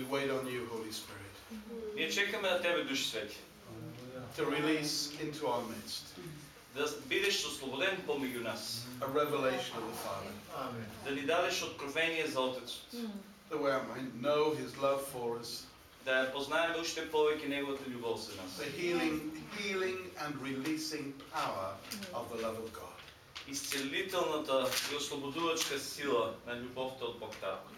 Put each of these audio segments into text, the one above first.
We wait on you, Holy Spirit, Ние чекаме на Тебе, Душ Свети, to release into our midst да бидеш ослободен помеѓу нас, a revelation of the Father, да ни дадеш откровение за Отецот, that we might know His love for us, да ја познаеме уште повеќе Неговата љубов за нас. the healing, healing and releasing power of the love of God. Исцелителната и ослободувачка сила на љубовта од Бог Татко.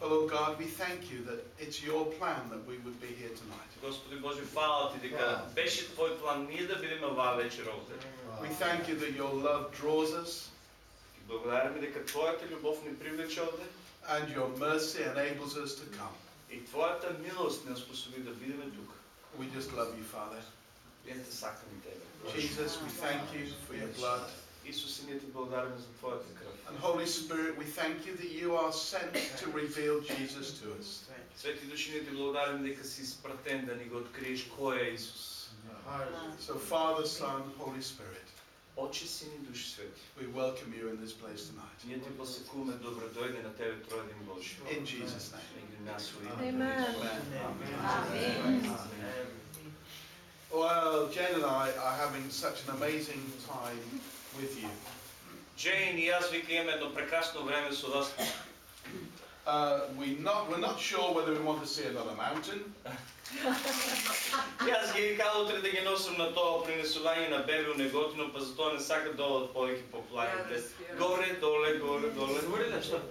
Oh Lord God, we thank you that it's your plan that we would be here tonight. Господи Боже, фала Ти дека беше Твој план ние да бидеме оваа вечер овде. We thank you that your love draws us Ти благодариме дека Твојата љубов ни привлече овде and your mercy enables us to come. и Твојата милост не способи да бидеме тука. We just love you, Father. Ние те сакаме Тебе. Jesus, we thank you for your blood. Исусе, ние ти благодариме за Твојата крв. And Holy Spirit, we thank you that you are sent to reveal Jesus to us. Свети души, ние ти благодариме дека си испратен да ни го откриеш кој е Исус. So, Father, Son, Holy Spirit, Очи, Син и Душ Свети. we welcome you in this place tonight. Ние ти посекуваме добро дојде на Тебе Троедин Божи. In Jesus' name. Меѓу нас во име. Amen. Amen. Well, Jen and I are having such an amazing time with you. Джейн и аз вика имаме едно прекрасно време со вас. Uh, we not, we're not sure whether we want to see another mountain, И аз ги викал утре да ги носам на тоа принесување на бебе неготино, па затоа не сакат да одат повеќе по планините. Горе, доле, горе, доле.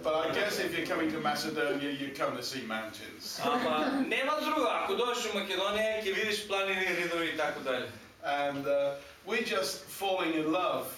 but I guess if you're coming to Macedonia, you come to see mountains. Ама нема друга. Ако дојдеш во Македонија, ќе видиш планини, ридови и така дали. And uh, we're just falling in love, uh,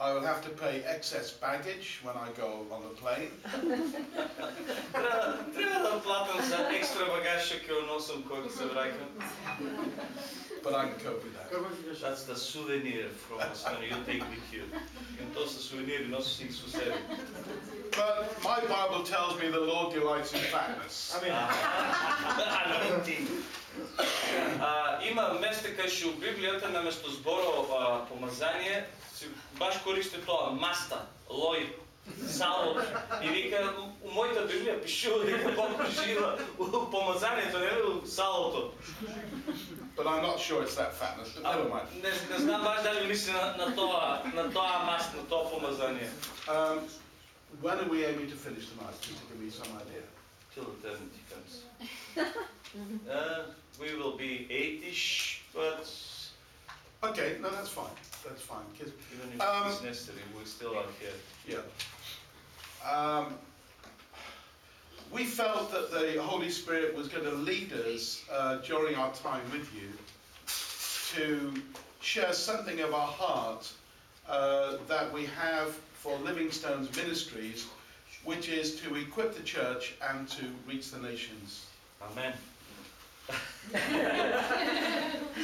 I will have to pay excess baggage when I go on the plane. But I can cope with that. That's the souvenir from Estonia you take with you. And those the souvenir nosiš ih sa sebi. But my Bible tells me the Lord delights in fatness. I mean, I don't think. А, има места кај у Библијата на место зборо а, помазание си баш користи тоа маста, лој, салот. И вика у мојата Библија пишува дека Бог ужива у помазанието, не у салото. But I'm not sure it's that fatness, but never mind. не, не знам баш дали мисли на, на тоа, на тоа маст, на тоа помазание. Um, when are we aiming to finish tonight? Just to give me some idea. Till eternity comes. Mm -hmm. uh, we will be eightish, but okay, no, that's fine. That's fine. Even if um, it's necessary, we're still out here. Yeah. Um, we felt that the Holy Spirit was going to lead us uh, during our time with you to share something of our heart uh, that we have for Living Stones ministries, which is to equip the church and to reach the nations. Amen.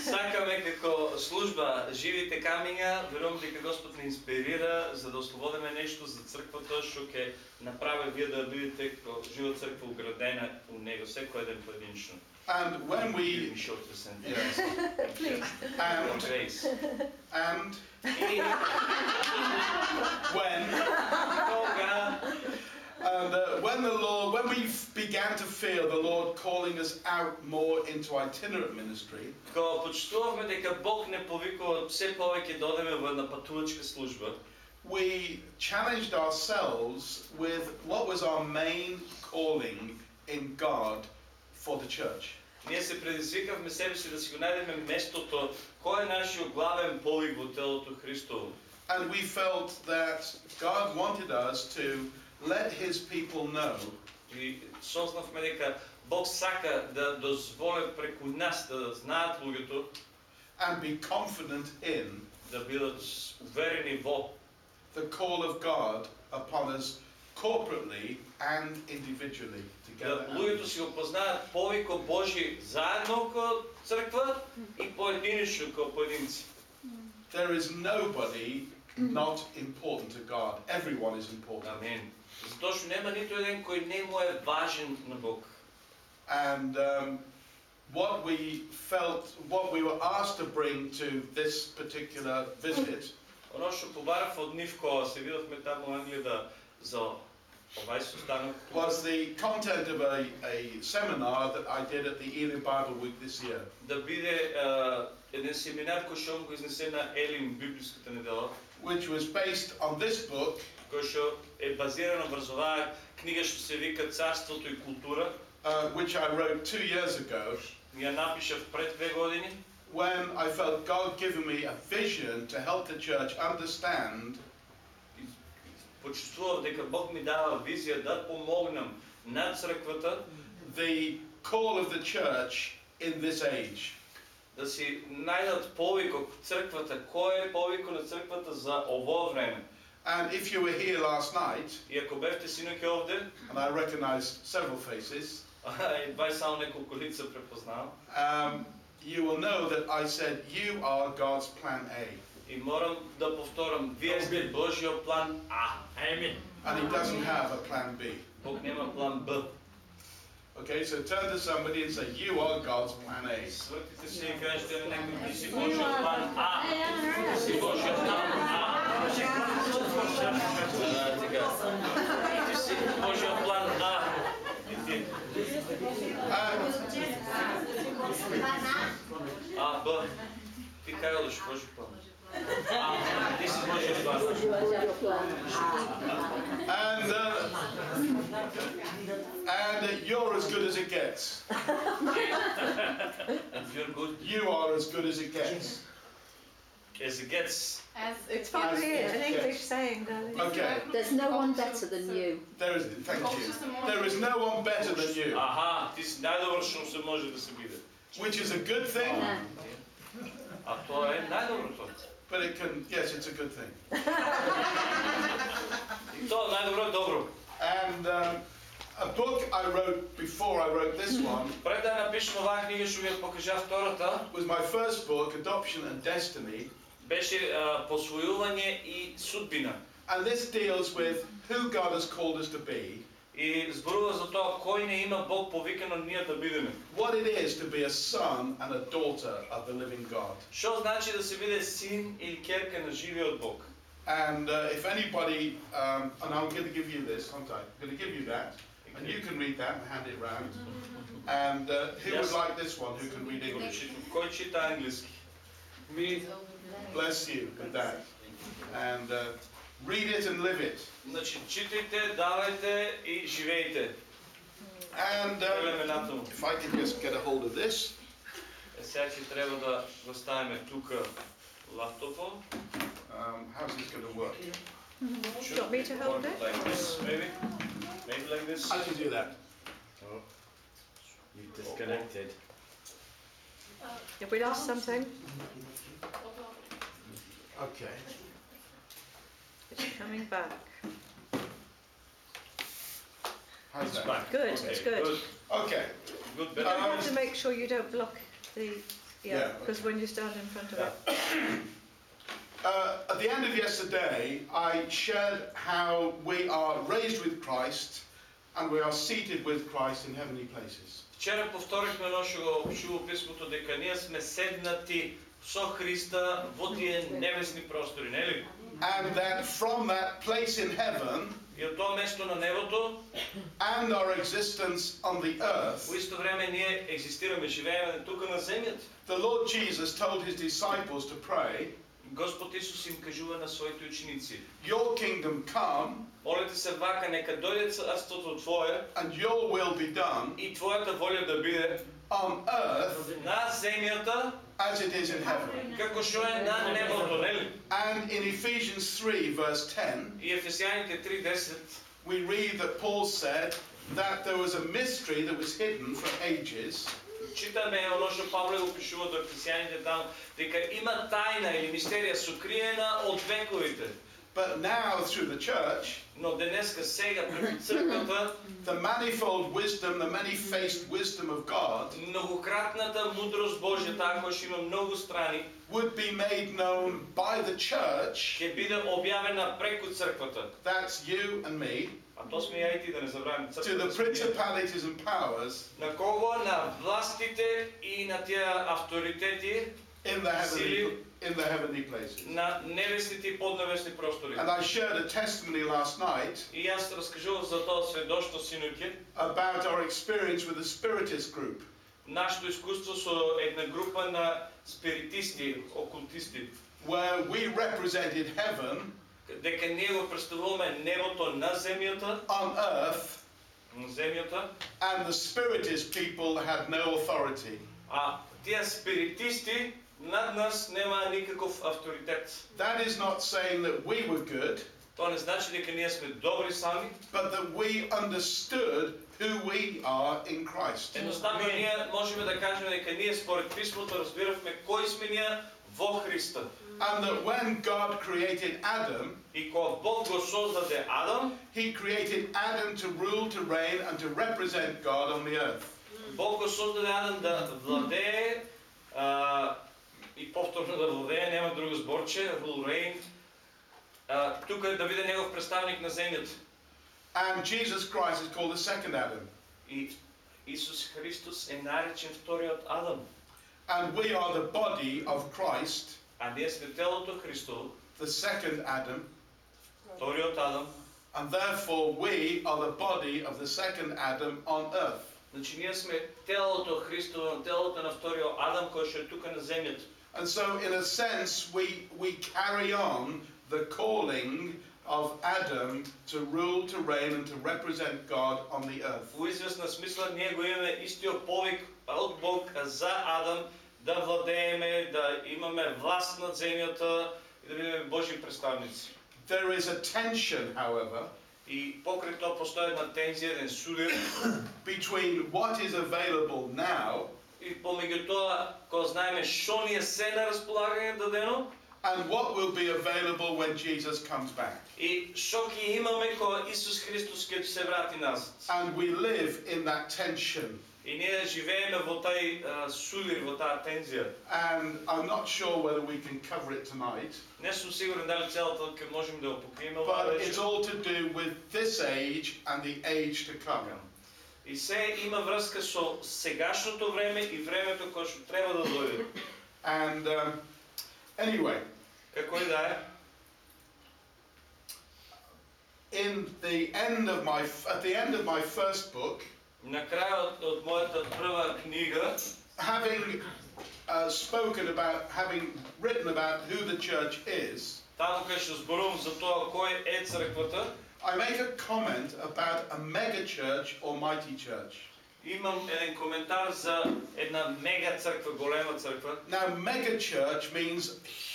Сакаме како служба Живите камиња, верувам дека Господ не инспирира за да ослободиме нешто за црквата што ќе направи вие да бидете како жива црква уградена у него секој еден поединично. And when we yes, and and when And uh, when the Lord, when we f- began to feel the Lord calling us out more into itinerant ministry, Кога почувствувавме дека Бог не повикува се повеќе да одеме во една патувачка служба, we challenged ourselves with what was our main calling in God for the church. ние се предизвикавме себе си да си го најдеме местото кој е нашиот главен повик во телото Христово. And we felt that God wanted us to let His people know И сознавме дека Бог сака да дозволи преку нас да знаат луѓето and be confident in да бидат уверени во the call of God upon us corporately and individually да together. луѓето си го познаат повикот Божи заедно како црква и поединично како поединци. there is nobody not important to God. Everyone is important. Амин. Затоа што нема ниту еден кој не му е важен на Бог. And um, what we felt, what we were asked to bring to this particular visit Оно што побарав од нив кога се видовме таму во Англија да за овај состанок was the content of a, a seminar that I did at the Ealing Bible Week this year. да биде е, еден семинар кој што го изнесе на Елин библиската недела, which was based on this book, кој што е базирано врз оваа книга што се вика Царството и култура. uh, which I wrote two years ago, Ја напишав пред две години, when I felt God giving me a vision to help the church understand почувствував дека Бог ми дава визија да помогнам на црквата the call of the church in this age. да си најдат повикот црквата, кој е повикот на црквата за ово време. And if you were here last night, И ако бевте синоќа овде, and I recognized several faces, едва и само неколку лица препознавам, um, you will know that I said, You are God's plan A. и морам да повторам, вие сте Божјиот план А. Amen. And He doesn't have a plan B. Бог нема план Б. Okay, so turn to somebody and say, You are God's plan A. Свртите се и кажете на некој, ти си Божјиот план А. Ти си Божјиот план А. Да, така. Ти си Божјиот план А. И ти. And А, Б. Ти кај одиш Божјиот план? А, ти си Божјиот план. And, uh, and uh, you're as good as it gets. And you're good You are as good as it gets. as it gets. As It's As probably it an gets. English saying, darling. Okay, There's no one better than you. there is, thank you. There is no one better than you, Аха, ти си најдобро што се може да се биде. which is a good thing, Yeah. А тоа е најдоброто. but it can, yes, it's a good thing. И тоа најдобро е добро. And um, a book I wrote before I wrote this one Пред да ја напишам оваа книга што ви ја покажав втората, was my first book, Adoption and Destiny. беше а, посвојување и судбина. And this deals with who God has called us to be, И зборува за тоа кој не има Бог повикано ние да бидеме. what it is to be a son and a daughter of the living God. Што значи да се биде син или керка на живиот Бог? And uh, if anybody, um, and I'm going to give you this, aren't I? I'm going to give you that, and you can read that and hand it round. And uh, who Yes. would like this one? Who can read English? Кој чита англиски? Me. Bless you with that. And uh, read it and live it. Значи, читайте, давајте и живејте. And uh, Требаме натаму. if I can just get a hold of this. Е, сега ќе треба да го ставиме тука лаптопот. Um, how's this going to work? Do you want me to hold it? Like this, maybe? Maybe like this? I can do that. You disconnected. Have we lost something? Okay. It's coming back. How's It's that? back. Good, Okay, it's good. Good, Okay. good, You better. Um, have to make sure you don't block the, Yeah, yeah, because when you stand in front of it. Uh, at the end of yesterday, I shared how we are raised with Christ and we are seated with Christ in heavenly places. Вчера повторихме оно што го опишува писмото дека ние сме седнати со Христа во тие небесни простори, нели? And that from that place in heaven И од тоа место на небото, and our existence on the earth, во исто време ние екзистираме, живееме тука на земјата. the Lord Jesus told his disciples to pray, Господ Исус им кажува на своите ученици: Your kingdom come Молете се вака, нека дојде царството Твое and your will be done и Твојата волја да биде on earth на земјата as it is in heaven. како што е на небото, нели? And in Ephesians 3, verse 10, И Ефесијаните 3:10 we read that Paul said that there was a mystery that was hidden for ages, Читаме оно што Павле го пишува до Ефесијаните таму дека има тајна или мистерија сокриена од вековите. But now through the church, Но денеска сега преку црквата the manifold wisdom, the many-faced wisdom of God многократната мудрост Божја, таа која има многу страни, would be made known by the church. ќе биде објавена преку црквата. That's you and me. А то сме ја и ти да не забравим To the црквата. сме ние. principalities and powers На кого? На властите и на тие авторитети in the heavenly, Сили. in the heavenly places. на небесните и поднебесни простори. And I shared a testimony last night И јас раскажував за тоа сведоштво синоќа, about our experience with the Spiritist group. нашето искуство со една група на спиритисти, окултисти, where we represented heaven дека ние го представуваме небото на земјата, on earth, на земјата, and the Spiritist people had no authority. а тие спиритисти над нас нема никаков авторитет. That is not saying that we were good, Тоа не значи дека ние сме добри сами, but that we understood who we are in Christ. едноставно ние можеме да кажеме дека ние според писмото разбиравме кои сме ние во Христа. And that when God created Adam, И кога Бог го создаде Адам, He created Adam to rule, to reign, and to represent God on the earth. Бог го создаде Адам да владее а, и повторно да владее, нема друго зборче, rule reign. А, тука е да биде негов представник на земјата. And Jesus Christ is called the second Adam. И Исус Христос е наречен вториот Адам. And we are the body of Christ, А ние сме телото Христово, the second Adam, вториот Адам. and therefore we are the body of the second Adam on earth. Значи ние сме телото Христово, телото на вториот Адам кој што е тука на земјата. And so, in a sense, we, we carry on the calling of Adam to rule, to reign, and to represent God on the earth. Во известна смисла ние го имаме истиот повик од Бог за Адам да владееме, да имаме власт над земјата и да бидеме Божји представници. There is a tension, however, И покрај тоа постои една тензија, еден судир between what is available now и помеѓу тоа кога знаеме што ни е се на располагање дадено and what will be available when Jesus comes back. и што ќе имаме кога Исус Христос ќе се врати назад. And we live in that tension. И ние живееме во тај а, судир, во таа тензија. And I'm not sure whether we can cover it tonight, Не сум сигурен дали целата ќе можеме да ја покриеме оваа but it's вечер. all to do with this age and the age to come. И се има врска со сегашното време и времето кое што треба да дојде. And um, anyway, Како и да е, in the end of my at the end of my first book, на крајот од мојата прва книга, having uh, spoken about having written about who the church is, таму кај што зборувам за тоа кој е црквата, I make a comment about a mega church or mighty church. имам еден коментар за една мега црква, голема црква. Now, mega church means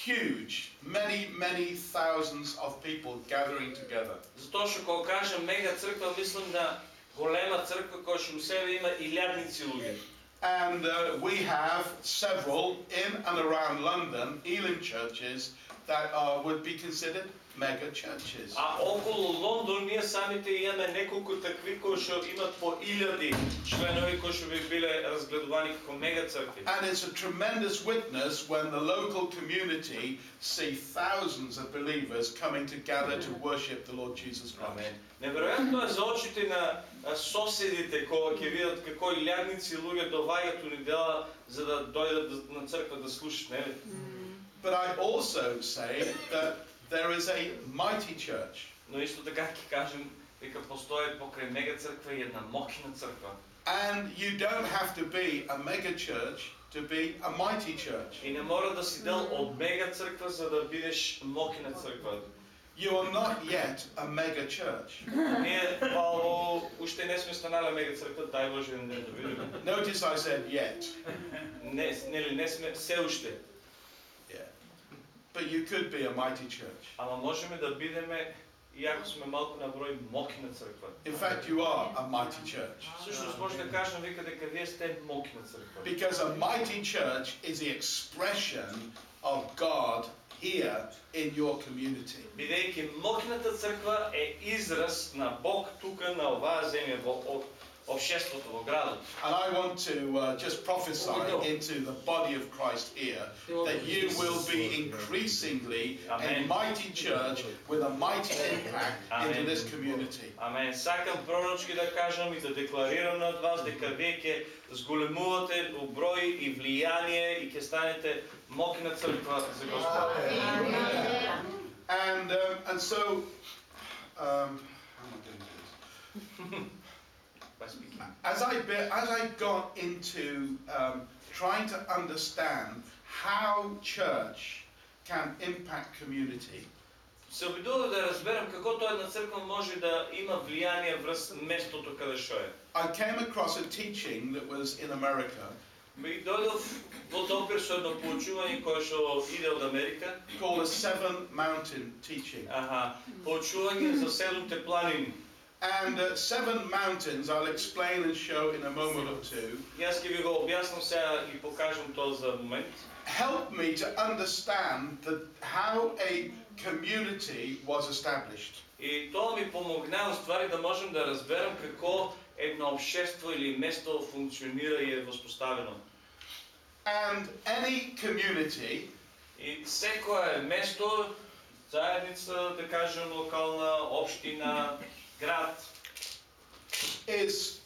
huge, many, many thousands of people gathering together. Затоа што кога кажам мега црква, мислам на голема црква која што у себе има илјадници луѓе. And uh, we have several in and around London, Elim churches, that are, would be considered mega churches. А околу Лондон ние самите имаме неколку такви кои што имат по илјади членови кои што би биле разгледувани како мега цркви. And it's a tremendous witness when the local community see thousands of believers coming together to worship the Lord Jesus Christ. Амен. Неверојатно е за очите на а, соседите кога ќе видат како илјадници луѓе доаѓаат у недела за да дојдат да- на црква да слушат, нели? But I also say that there is a mighty church. Но исто така ќе кажем дека постои покрај мега црква и една мокина црква. And you don't have to be a mega church to be a mighty church. И не мора да си дел од мега црква за да бидеш мокина црква. You are not yet a mega church. Ние Павло уште не сме станале мега црква, дај Боже да не видиме. Notice I said yet. But you could be a mighty church. Ама можеме да бидеме иако сме малку на број мокина црква. In fact, you are a mighty church. Всушност може да кажем вика дека вие сте мокина црква. Because a mighty church is the expression of God here in your community. Бидејќи мокната црква е израз на Бог тука на оваа земја во о- обшеството во градот. And I want to uh, just prophesy into the body of Christ here that you will be increasingly a Amen. mighty church with a mighty impact into Amen. this community. Амен. Сакам пророчки да кажам и да декларирам над вас дека вие ќе зголемувате у број и влијание и ќе станете мокна црква за Господ. And um, and so, um, how am I going to do this? By speaking. as I be, as I got into um, trying to understand how church can impact community, Се обидував да разберам како тоа една црква може да има влијание врз местото каде што е. I came across a teaching that was in America И дојдов во допир со едно поучување кое што иде од Америка. called a seven mountain teaching. Аха, поучување за седумте планини. And uh, seven mountains I'll explain and show in a moment or two Јас ќе ви го објаснам сега и покажам тоа за момент. help me to understand the, how a community was established. И тоа ми помогна ствари да можем да разберам како едно обшество или место функционира и е воспоставено. And any community И секое место, заедница, да кажем, локална, општина, Grat is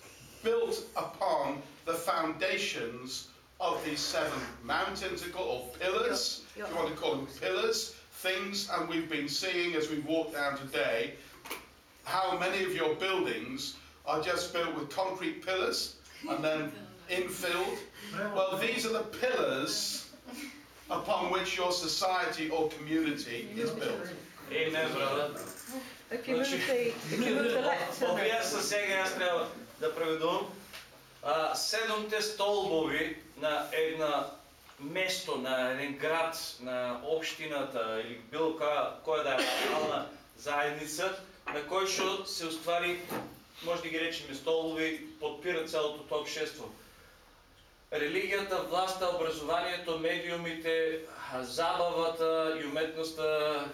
built upon the foundations of these seven mountains, or pillars, if you want to call them pillars, things, and we've been seeing as we walk down today how many of your buildings are just built with concrete pillars and then infilled. Well, these are the pillars upon which your society or community is built. Amen, brother. Овие са значи, сега, аз трябва да преведувам. А, седомте столбови на една место, на един град, на общината или било коя да е локална заедница, на кой ще се оствари, може да ги речем столови, подпира цялото топ 6 религията, властта, образованието, медиумите, забавата и уметността,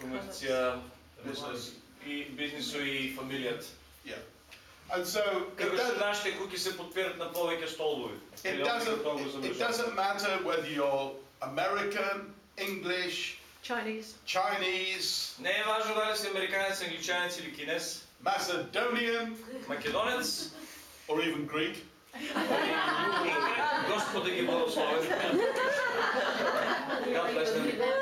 комерция, Business. и бизнисо и фамилијата. Yeah. And so it, Како што does, нашите куќи се подпират на повеќе столбови. it, Или doesn't, тоа го it, it замрзувам. doesn't matter whether you're American, English, Chinese, Chinese, Не е важно дали си американец, англичанец или кинес, Macedonian, македонец, or even Greek. Господ да ги благослови. God bless them.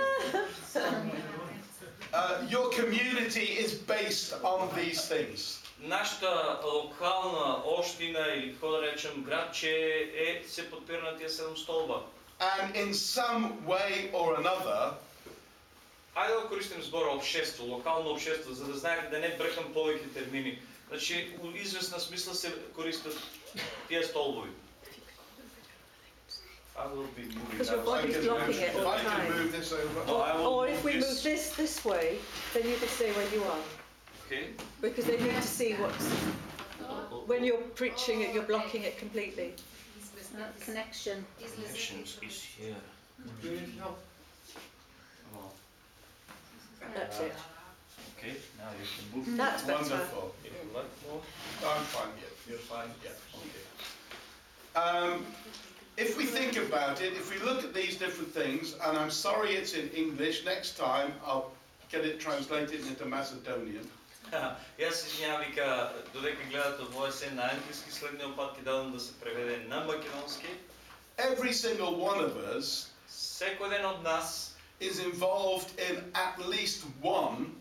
Uh, your community is based on these things. Нашата локална оштина или како да речем градче е се подпира на тие седум столба. And in some way or another, Ајде да користим збора обшество, локално обшество, за да знаете да не бркам повеќе термини. Значи, у известна смисла се користат тие столбови. I will be moving Because your now. I body's can blocking move, it if all I the can time. move this over. No, I will or if we this. move this this way, then you can stay where you are. Okay. Because they need to see what's, when you're preaching it, you're blocking it completely. Connection. Connections is here. Oh, That's it. okay, now you can move. That's better. Wonderful. If you like more, I'm fine, yeah. you're fine. Yeah, okay. Um, if we think about it, if we look at these different things, and I'm sorry it's in English, next time I'll get it translated into Macedonian. Јас извинјавам вика, додека гледате овој се на англиски, следниот пат ќе дадам да се преведе на македонски. Every single one of us Секој ден од нас is involved in at least one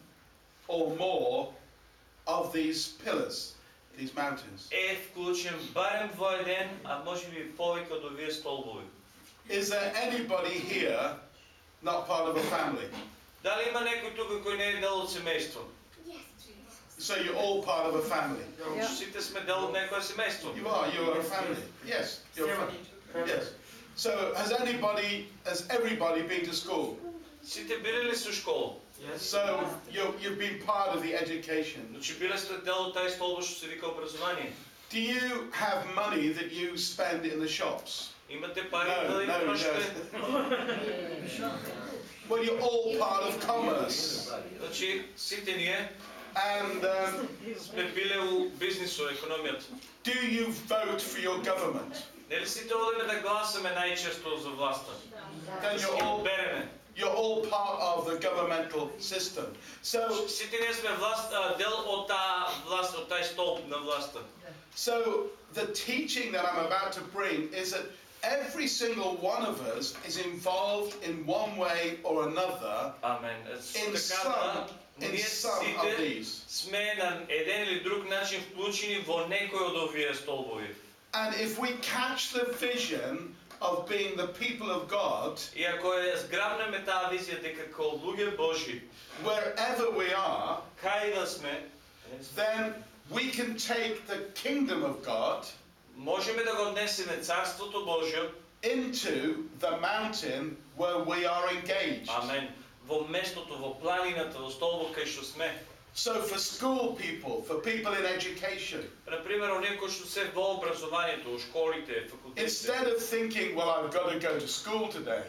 or more of these pillars, these mountains. е вклучен барем во еден, а може би повеќе од овие столбови. Is there anybody here not part of a family? Дали има некој тука кој не е дел од семејство? So you're all part of a family. Yeah. Сите сме дел од некое семејство. You are, you are a family. Yes, you're a family. Yes. So has anybody, has everybody been to school? Сите биле ли со школа? So you, you've been part of the education. Значи биле сте дел од тај столба што се вика образование. Do you have money that you spend in the shops? Имате пари No, да ги no, you трошите? don't. Well, you're all part of commerce. Значи, сите ние And um, сме биле у бизнисот, економијата. do you vote for your government? Нели сите одиме да гласаме најчесто за власта? Then Ги you're all, береме. you're all part of the governmental system. So, Сите ние сме власт, а, дел од таа власт, од тај столб на власта. so the teaching that I'm about to bring is that every single one of us is involved in one way or another Амен. Е, in Така some, да, in ние some of сите these. сме на еден или друг начин вклучени во некој од овие столбови. And if we catch the vision of being the people of God, И ако ја зграбнеме таа визија дека како луѓе Божи, wherever we are, кај да сме, then we can take the kingdom of God можеме да го однесеме Царството Божјо, into the mountain where we are engaged. амен, во местото, во планината, во столбот кај што сме. So for school people, for people in education, Например, оние кои што се во образованието, во школите, факултетите, instead of thinking, well, I've got to go to school today,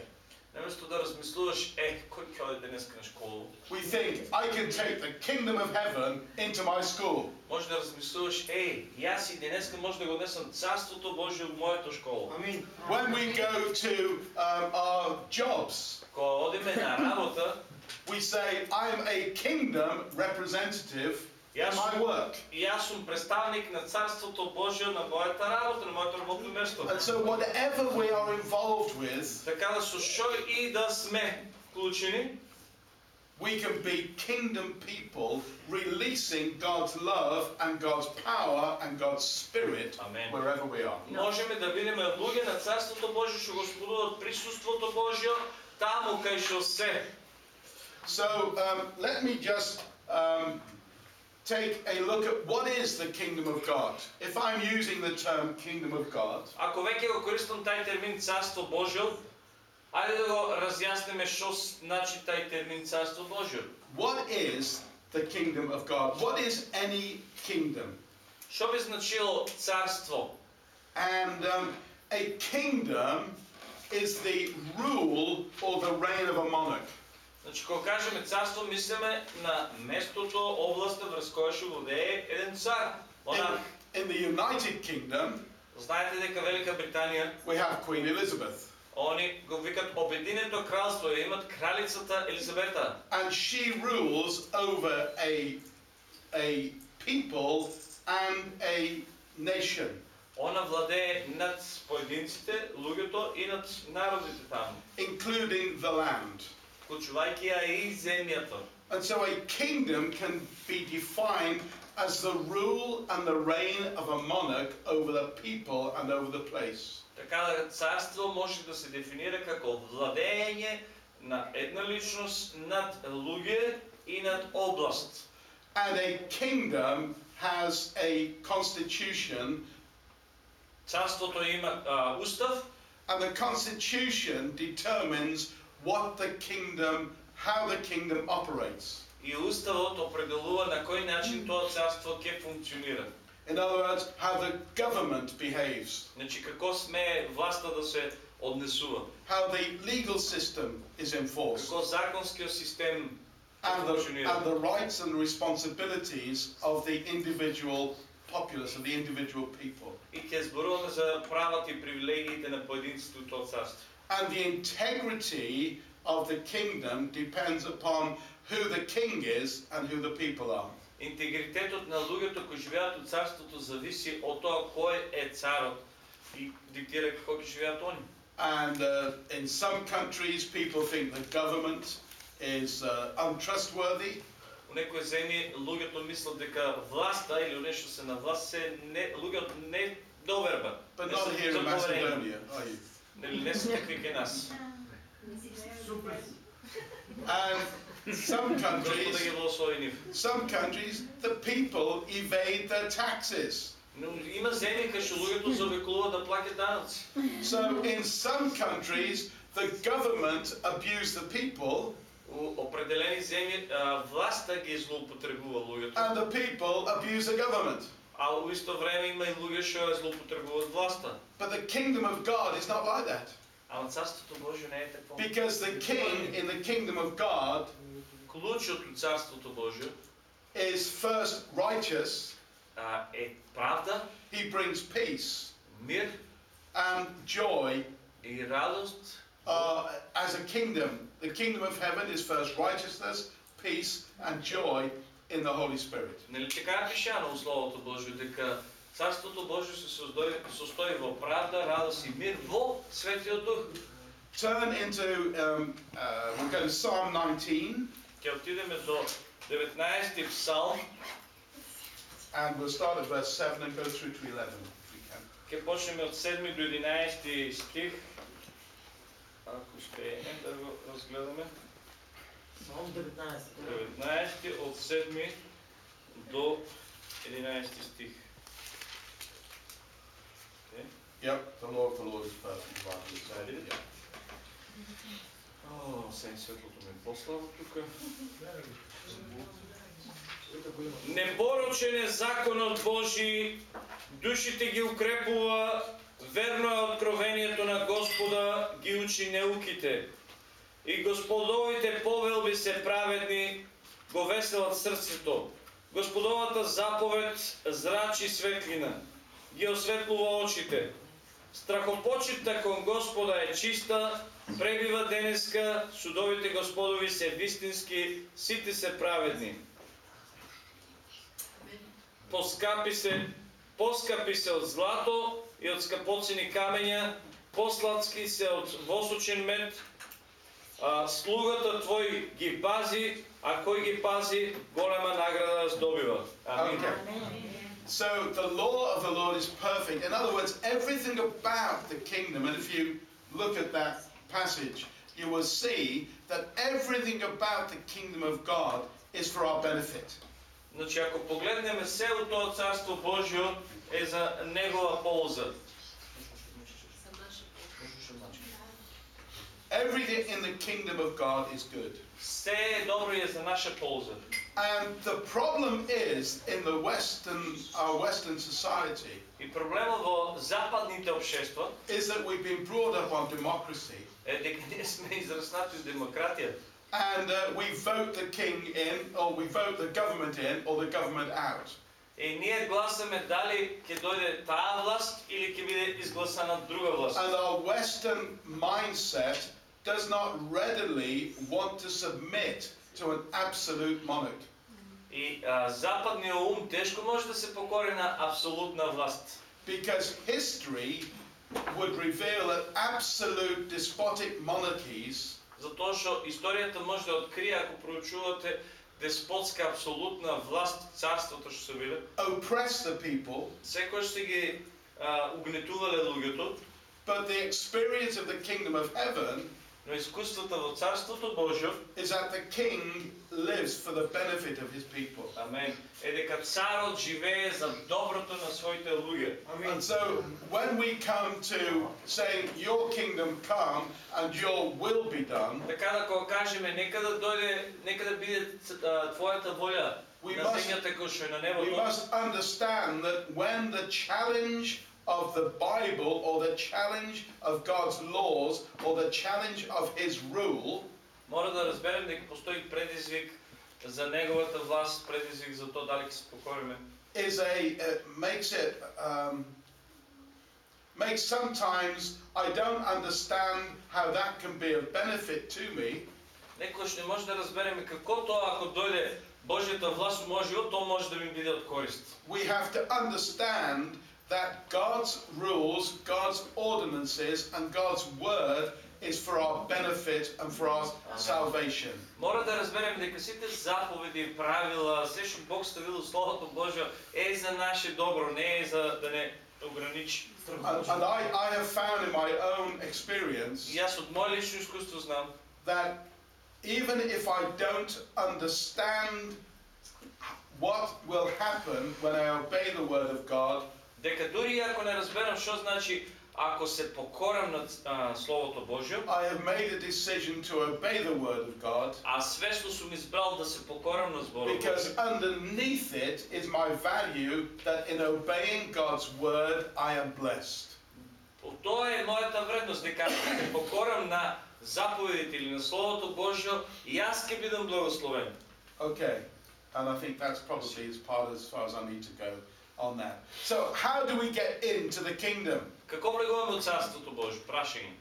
наместо да размислуваш, е, кој ќе оди денеска на школа, we think, I can take the kingdom of heaven into my school. може да размислуваш, е, јас и денеска може да го однесам Царството Божјо во мојата школа. When we go to um, our jobs, Кога одиме на работа, we say, I'm a kingdom representative in јас my work. Јас сум представник на Царството Божјо на мојата работа, на моето работно место. And so, whatever we are involved with, Така да со што и да сме вклучени, we can be kingdom people releasing God's love and God's power and God's spirit Amen. wherever we are. можеме да бидеме луѓе на Царството Божјо што го сподуват присуството Божјо таму кај што се. So, um, let me just um, take a look at what is the kingdom of God. If I'm using the term kingdom of God, Ако веќе го користам тај термин Царство Божјо, ајде да го разјасниме што значи тај термин Царство Божјо. what is the kingdom of God? What is any kingdom? Што би значило царство? And um, a kingdom is the rule or the reign of a monarch. Значи, кога кажеме царство, мислиме на местото, областта врз која што владее еден цар. In, the United Kingdom, Знаете дека Велика Британија, we have Queen Elizabeth, они го викат Обединето кралство, ја имат кралицата Елизавета. and she rules over a, a people and a nation. Она владее над поединците, луѓето и над народите таму, including the land. вклучувајќи ја и земјата. And so a kingdom can be defined as the rule and the reign of a monarch over the people and over the place. Така да царство може да се дефинира како владење на една личност над луѓе и над област. And a kingdom has a constitution, Царството има а, устав, and the constitution determines what the kingdom, how the kingdom operates. и уставот определува на кој начин тоа царство ќе функционира. In other words, how the government behaves, Значи како сме власта да се однесува, how the legal system is enforced, како законскиот систем and the, функционира. and the rights and responsibilities of the individual populace, of the individual people. И ќе зборуваме за правата и привилегиите на поединците од тоа царство. And the integrity of the kingdom depends upon who the king is and who the people are. Интегритетот на луѓето кои живеат од царството зависи од тоа кој е царот и диктира како ќе живеат они. And uh, in some countries, people think the government is uh, untrustworthy, У некои земји луѓето мислат дека власта или оние што се на власт се не луѓето не доверба. but не not се here in за поверени. Macedonia, are you? the less ethic And some countries, some countries, the people evade their taxes. So in some countries, the government abuse the people. And the people abuse the government. а у исто време има и луѓе што ја злоупотребуваат власта. But the kingdom of God is not like that. Ама Царството Божие не е такво. Because the king in the kingdom of God Ключът от Царството Божие is first righteous, а, е правда, he brings peace мир and joy и радост. uh, as a kingdom. The kingdom of heaven is first righteousness, peace, and joy in the Holy Spirit. Нали така е пишано в Словото Божие, дека Царството Божие се состои, состои во правда, радост и мир во Светиот Дух. Turn into, um, uh, we'll go to Psalm 19, Ќе отидеме до 19 псалм, and we'll start at verse 7 and go through to 11 if we can. ќе почнеме од 7 до 11 стих. Ако успеем да го разгледаме. Псалом 19. 19 от 7 до 11 стих. Yep, the the Lord said, Ready? yeah. О, сега светлото ми е по-слабо тук. Непорочен е законът Божий, душите ги укрепува, верно е откровението на Господа, ги учи неуките. И Господовите повелби се праведни, го веселат сърцето. Господовата заповед зрачи светлина, ги осветлува очите. Страхопочитта кон Господа е чиста, пребива денеска, судовите Господови се вистински, сите се праведни. Поскапи се, поскапи се от злато и от скъпоцени камења, посладски се от восочен мед, а, слугата твой ги пази, а кој ги пази, голема награда здобива. Амин. Okay. So the law of the Lord is perfect. In other words, everything about the kingdom, and if you look at that passage, you will see that everything about the kingdom of God is for our benefit. Значи, ако погледнеме село тоа царство Божјо е за негова полза. Everything in the kingdom of God is good. Се е добро и е за наша полза. And the problem is in the Western, our Western society, И проблема во западните общества is that we've been brought up on democracy е дека ние сме израснати од демократија. and uh, we vote the king in, or we vote the government in, or the government out. И ние гласаме дали ќе дојде таа власт или ќе биде изгласана друга власт. And our Western mindset does not readily want to submit to an absolute monarch. И а, западниот ум тешко може да се покори на апсолутна власт. Because history would reveal that absolute despotic monarchies Затоа што историјата може да открие ако проучувате деспотска апсолутна власт, царството што се биде, oppress the people, секојаш се ги а, угнетувале луѓето, but the experience of the kingdom of heaven но искуството во царството Божјо, is that the king lives for the benefit of his people. амен, е дека царот живее за доброто на своите луѓе. And so when we come to saying, Your kingdom come and your will be done, Така да кога кажеме нека да дојде, нека да биде а, твојата волја We на must- земјата како што е на we небото. must understand that when the challenge of the Bible or the challenge of God's laws or the challenge of his rule Мора да разберем дека постои предизвик за неговата власт, предизвик за тоа дали ќе се покориме. is a uh, makes it um, makes sometimes I don't understand how that can be of benefit to me Некојаш не може да разбереме како тоа ако дојде Божјата власт во мојот живот, тоа може да ми биде од корист. we have to understand that God's rules, God's ordinances, and God's word is for our benefit and for our salvation. Мора да разберем дека сите заповеди и правила, се што Бог ставил во Словото Божјо е за наше добро, не е за да не ограничи. And, and I, I have found in my own experience И јас од моје лично искуство знам that even if I don't understand what will happen when I obey the word of God, дека дури и ако не разберам што значи ако се покорам на а, Словото Божјо, I have made a decision to obey the word of God а свесно сум избрал да се покорам на зборот because underneath it is my value that in obeying God's word I am blessed. Тоа е мојата вредност, дека се покорам на заповедите или на Словото Божјо, и јас ќе бидам благословен. Okay, and I think that's probably as part as far as I need to go on that. So, how do we get into the kingdom? Како влегуваме во Царството Божјо? Прашање.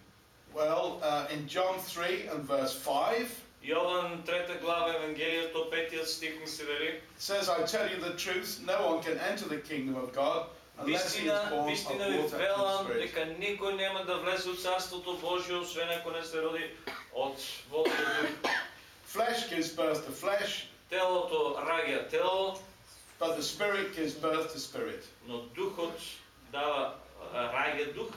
Well, uh, in John 3 and verse 5, Јован 3 глава Евангелието 5 стих ми се вели it says, I tell you the truth, no one can enter the kingdom of God unless he is Вистина, born of вистина ви water and велам spirit. дека никој нема да влезе во Царството Божјо освен ако не се роди од вода и дух. Flesh gives birth to flesh, Телото раѓа тело, but the spirit gives birth to spirit. но духот дава а, раѓа дух.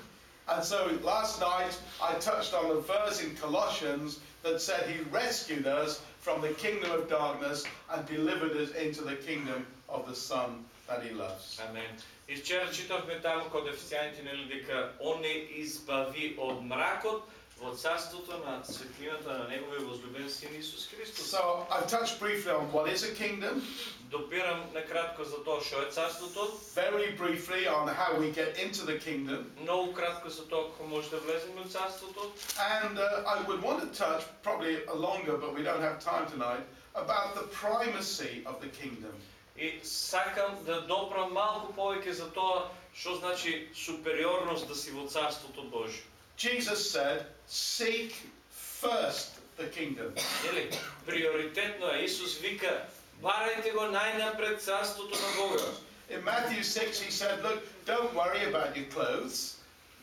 And so last night I touched on a verse in Colossians that said he rescued us from the kingdom of darkness and delivered us into the kingdom of the Son that he loves. Амен. И вчера читавме таму код Ефесијаните нели дека он не избави од мракот во царството на светлината на неговиот возлюбен син Исус Христос. So I've touched briefly on what is a kingdom, Допирам накратко за тоа што е царството, very briefly on how we get into the kingdom, многу кратко за тоа како може да влеземе во царството. and uh, I would want to touch, probably a longer, but we don't have time tonight, about the primacy of the kingdom. И сакам да допрам малку повеќе за тоа што значи супериорност да си во царството Божјо. Jesus said, Seek first the kingdom. Нели? Приоритетно е Исус вика барајте го најнапред царството на Бога. In Matthew 6, he said, Look, don't worry about your clothes.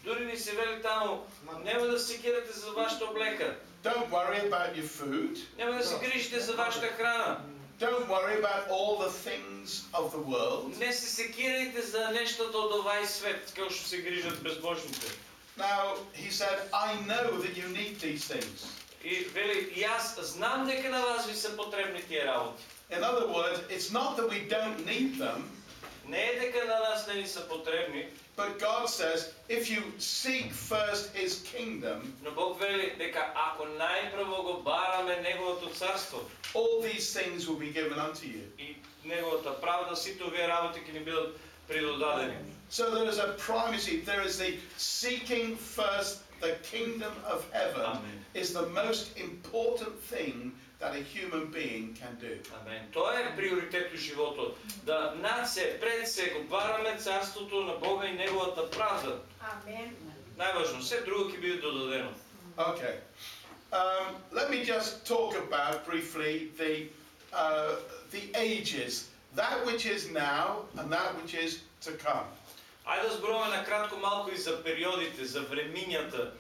Дури ни се вели таму, нема да се кирате за вашата облека, Don't worry about your food. нема да се грижите за вашата храна, Don't worry about all the things of the world. не се секирајте за нештата од овај свет, како што се грижат безбожните. Now, he said, I know that you need these things. И вели, јас знам дека на вас ви се потребни тие работи. In other words, it's not that we don't need them, Не е дека на нас не ни се потребни, but God says, if you seek first his kingdom, но Бог вели дека ако најпрво го бараме неговото царство all these things will be given unto you. и неговата правда, сите овие работи ќе ни бидат придодадени. So there is a primacy, there is the seeking first the kingdom of heaven Amen. is the most important thing that a human being can do. Амен. Тоа е приоритет у животот. Да над се, пред се го бараме царството на Бога и неговата правда. Amen. Најважно, се друго ќе биде додадено. Okay. Um, let me just talk about briefly the, uh, the ages, that which is now and that which is to come. Ајде да зборуваме на кратко малку и за периодите, за времињата.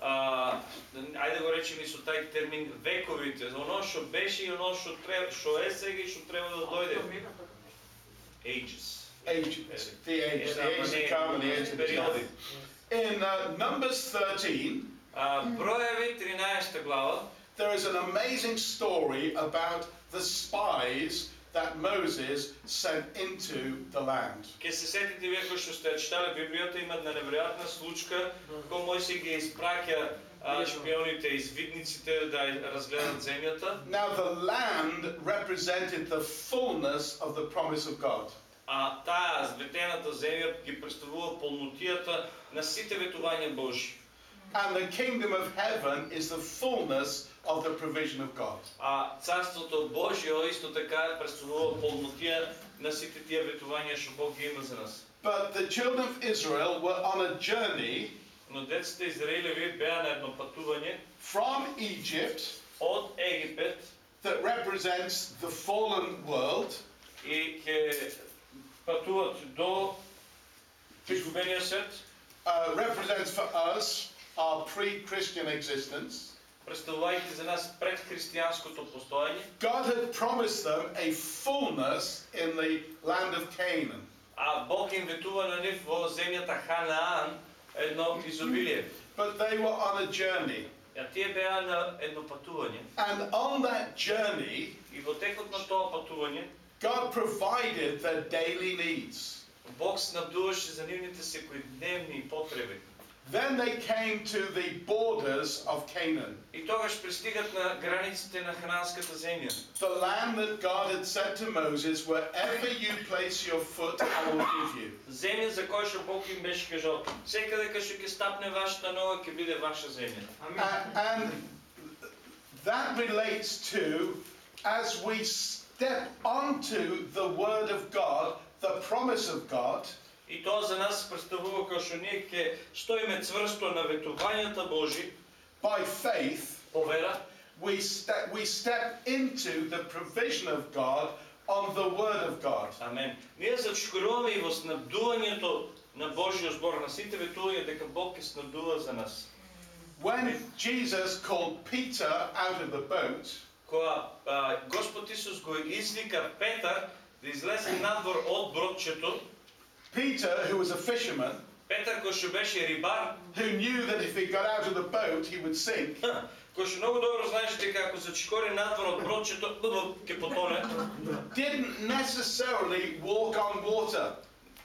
А, ајде го речеме и со тај термин вековите, оно што беше и оно што треба, што е сега и што треба да дојде. Ages. Ages, the age, the age to come and the age to come. In uh, Numbers 13, А, Броеви 13 глава there is an amazing story about the spies that Moses sent into the land. Ке се сетите вие кои што сте ја читале Библијата, има една неверојатна случка кога Мојсей ги испраќа а, шпионите, извидниците да ја разгледат земјата, Now, the land represented the fullness of the promise of God. а таа зветената земја ги представува полнотијата на сите ветувања Божји. And the kingdom of heaven is the fullness of the provision of God. А царството Божјо исто така представува полнотија на сите тие ветувања што Бог ги има за нас. But the children of Israel were on a journey Но децата Израилеви беа на едно патување from Egypt од Египет that represents the fallen world и ќе патуват до изгубениот свет, uh, represents for us our pre-Christian existence. представувајќи за нас предхристијанското постојање, God had promised them a fullness in the land of Canaan. а Бог им ветува на нив во земјата Ханаан едно изобилие. But they were on a journey. А тие беа на едно патување And on that journey, и во текот на тоа патување God provided their daily needs. Бог снабдуваше за нивните секојдневни потреби. Then they came to the borders of Canaan, И тогаш пристигат на границите на Хананската земја. the land that God had said to Moses, Wherever you place your foot, I will give you. Земја за која што Бог им беше кажал, секаде кај што ќе стапне вашата нога, ќе биде ваша земја. A- And that relates to as we step onto the Word of God, the promise of God, И тоа за нас представува како што ние ќе стоиме цврсто на ветувањата Божи by faith, по вера, we step, we step into the provision of God on the Word of God. Амен. Ние зачкоруваме и во снабдувањето на Божиот збор на сите ветувања дека Бог ќе снабдува за нас. When Jesus called Peter out of the boat, Кога а, Господ Исус го извика Петар да излезе надвор од бродчето, Peter, who was a fisherman, Петар кој што беше рибар, who knew that if he got out of the boat, he would sink, кој што многу добро знаеше дека ако зачкори надвор од бродчето, ќе потоне, didn't necessarily walk on water.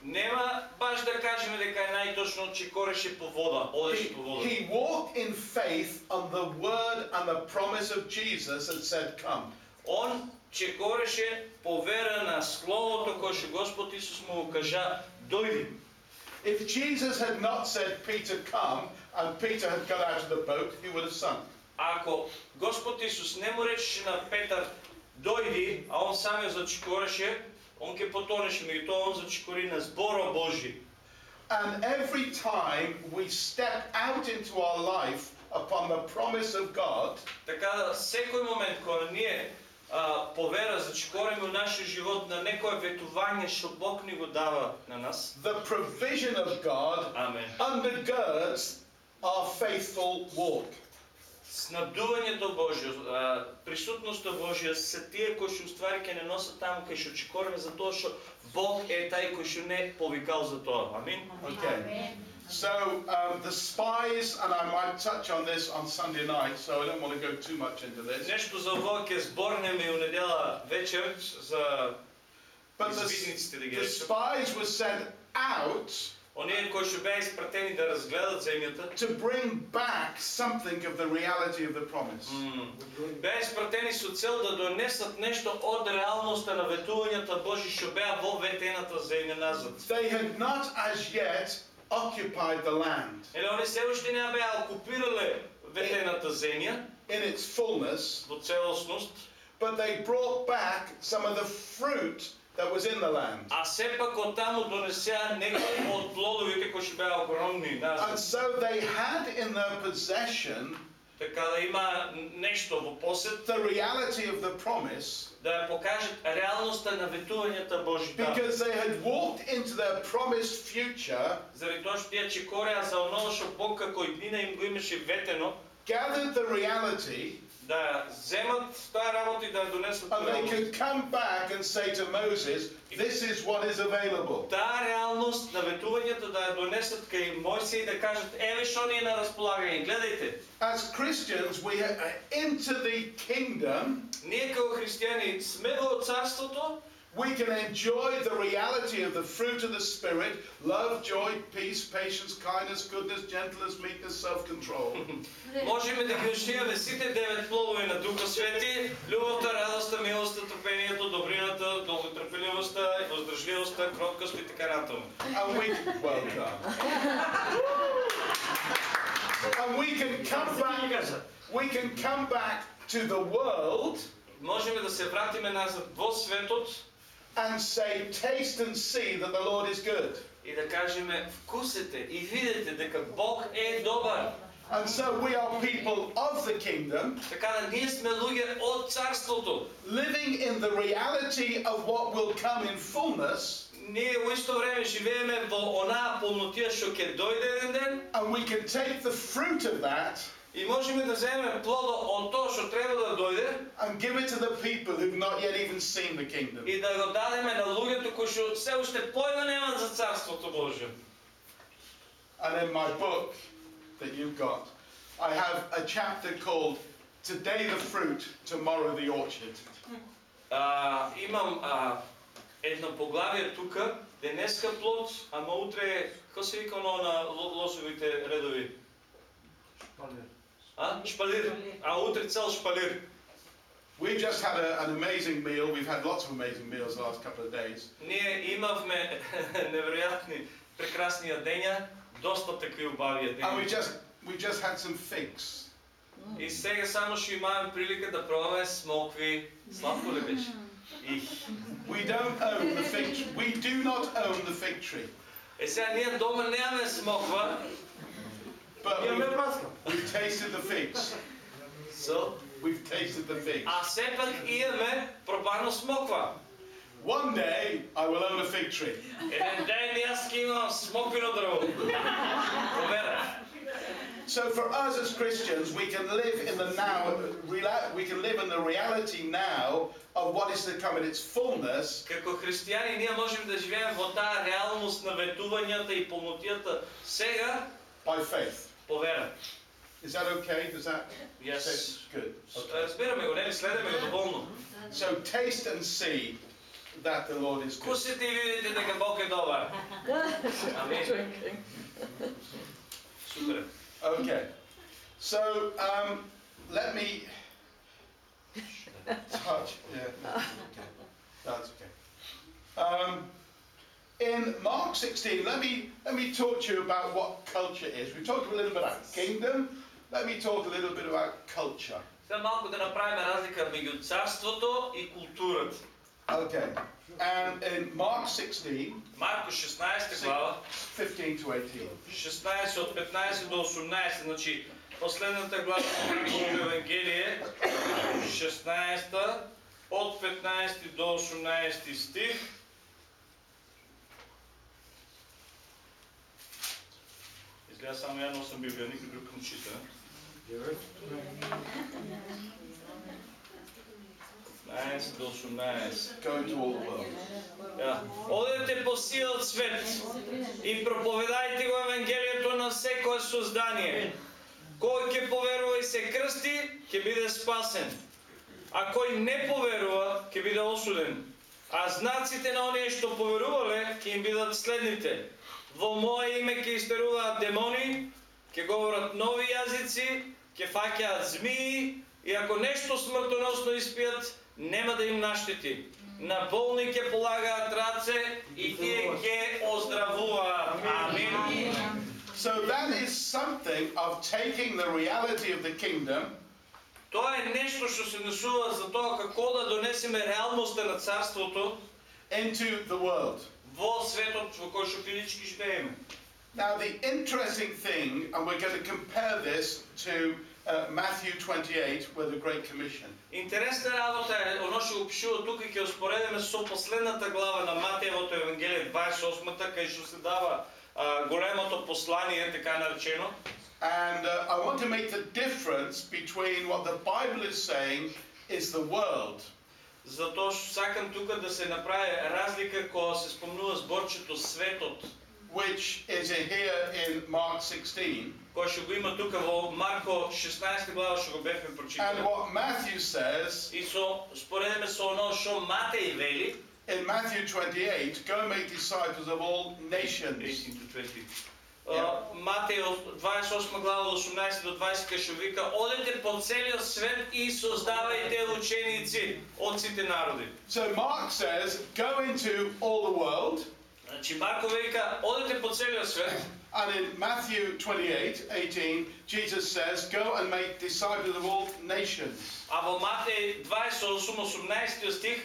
нема баш да кажеме дека е најточно чекореше по вода, одеше He, по вода. he walked in faith on the word and the promise of Jesus that said, Come. Он чекореше по вера на словото кое што Господ Исус му кажа, дојди. If Jesus had not said, Peter, come, and Peter had got out of the boat, he would have sunk. Ако Господ Исус не му речеше на Петар, дојди, а он сам ја зачекореше, он ќе потонеше, меѓутоа он зачекори на збора Божи. And every time we step out into our life upon the promise of God, Така секој момент кога ние а, по вера зачекориме у нашиот живот на некое ветување што Бог ни го дава на нас. the provision of God Амен. undergirds our faithful walk. Снабдувањето Божјо, присутноста Божја се тие кои што уствари ќе не носат таму кај што чекориме затоа што Бог е тај кој што не повикал за тоа. Амин. Okay. So um, the spies, and I might touch on this on Sunday night, so I don't want to go too much into this. Нешто за ово ќе зборнеме и у недела вечер за But the, извидниците да ги the речем. spies were sent out Оние кои што беа испратени да разгледат земјата, to bring back something of the reality of the promise. м, беа испратени со цел да донесат нешто од реалноста на ветувањата Божи што беа во ветената земја назад. They had not as yet occupied the land Еле они се уште не беа окупирале ветената земја in its fullness, во целосност, but they brought back some of the fruit that was in the land. а сепак од таму донесеа некои од плодовите кои што беа огромни And назад. so they had in their possession Така да има нешто во посед the reality of the promise да ја покажат реалноста на ветувањата Божи таму. because they had walked into their promised future, Заради тоа што тие чекореа за оно што Бог како иднина им го имаше ветено, gathered the reality, да земат таа работа и да ја донесат and they реалност. could come back and say to Moses, This is what is available. Таа реалност на ветувањето да ја донесат кај Мојсей и да кажат еве што ни е на располагање, гледајте. As Christians, we are into the kingdom. Ние како христијани сме во царството, We can enjoy the reality of the fruit of the Spirit love, joy, peace, patience, kindness, goodness, gentleness, meekness, self control. можеме да ги уживаме сите девет плодови на Духа Свети, љубовта, радоста, милоста, трпението, добрината, долготрпеливоста, воздржливоста, кроткост и така натаму. And we, well done. And we can come back, we can come back to the world Можеме да се вратиме назад во светот and say, taste and see that the Lord is good. и да кажеме вкусете и видете дека Бог е добар. And so we are people of the kingdom, Така да ние сме луѓе од царството. living in the reality of what will come in fullness, Ние во исто време живееме во онаа полнотија што ќе дојде еден ден and we can take the fruit of that И можеме да земеме плодот од тоа што треба да дојде and give it to the people who've not yet even seen the kingdom. и да го дадеме на луѓето кои што се уште појма немаат за царството Божјо. And in my book that you've got, I have a chapter called Today the Fruit, Tomorrow the Orchard. А, имам а, едно поглавие тука денеска плод, ама утре, како се вика на ло- лосовите редови? А? Шпалир. А утре цел шпалир. We just had a, an amazing meal. We've had lots of amazing meals the last couple of days. Ние имавме невероятни, прекрасни ядења, доста такви убави And we ядења. just we just had some figs. И сега само ще имаме прилика да пробваме смокви. Сладко ли беше? И... We don't own the fig tree. We do not own the fig tree. Е сега ние дома нямаме смоква, But Имаме we've, маска. we've tasted the figs. so, We've tasted the figs. а все пак имаме пробано смоква. One day I will own a fig tree. Еден ден и аз ще имам смоквино дърво. Проверя. So for us as Christians, we can live in the now. rela- We can live in the reality now of what is to come in its fullness Како християни ние можем да живеем во таа реалност на ветувањата и полнотијата сега by faith. по вера. Is that okay? Does that? Yes. Good. Okay. Разбираме го, нели следеме го доволно. So taste and see that the Lord is good. Вкусите и видите дека Бог е добар. Амин. Drinking. Супер. Okay. So um, let me touch. Yeah. Okay. That's okay. Um, in Mark 16, let me let me talk to you about what culture is. We talked a little bit about kingdom. Let me talk a little bit about culture. Сега малко да направим разлика меѓу царството и културата. Okay. And in Mark 16, Марко 16 глава, 15 to 18. 16 от 15 до 18, значи последната глава на Марково Евангелие, 16 от 15 до 18 стих. Изгледа само я носам Библия, никой друг не чита. 15 до 18. Go into all the world. Ja. Одете по силат свет и проповедајте го Евангелието на секое создание. Кој ќе поверува и се крсти, ќе биде спасен. А кој не поверува, ќе биде осуден. А знаците на оние што поверувале, ќе им бидат следните. Во мое име ќе истеруваат демони, ќе говорат нови јазици, ќе фаќаат змии и ако нешто смртоносно испијат, нема да им наштети. На болни ќе полагаат раце и тие ќе оздравуваат. Амин. So that is something of taking the reality of the kingdom Тоа е нешто што се несува за тоа како да донесеме реалноста на царството into the world. во светот во кој што физички живееме. Now, the interesting thing, and we're going to compare this to uh, Matthew 28 with the Great Commission. Интересна работа е оно што го пишува тука ќе успоредиме со последната глава на Матеевото Евангелие 28-та кај што се дава а, големото послание така наречено. And uh, I want to make the difference between what the Bible is saying is the world Затоа што сакам тука да се направи разлика кога се спомнува зборчето светот, which is here in Mark 16, кој што го има тука во Марко 16 глава што го бевме and прочитали. what Matthew says И со споредиме со оно што Матеј вели, in Matthew 28 go and make disciples of all nations. 18 to 20. Матеј од 28 глава од 18 до 20 кај вика одете по целиот свет и создавајте ученици од сите народи. So Mark says go into all the world, Значи Марко вика одете по целиот свет, and in Matthew 28 18, Jesus says go and make disciples of all nations. а во Матеј 28 18 стих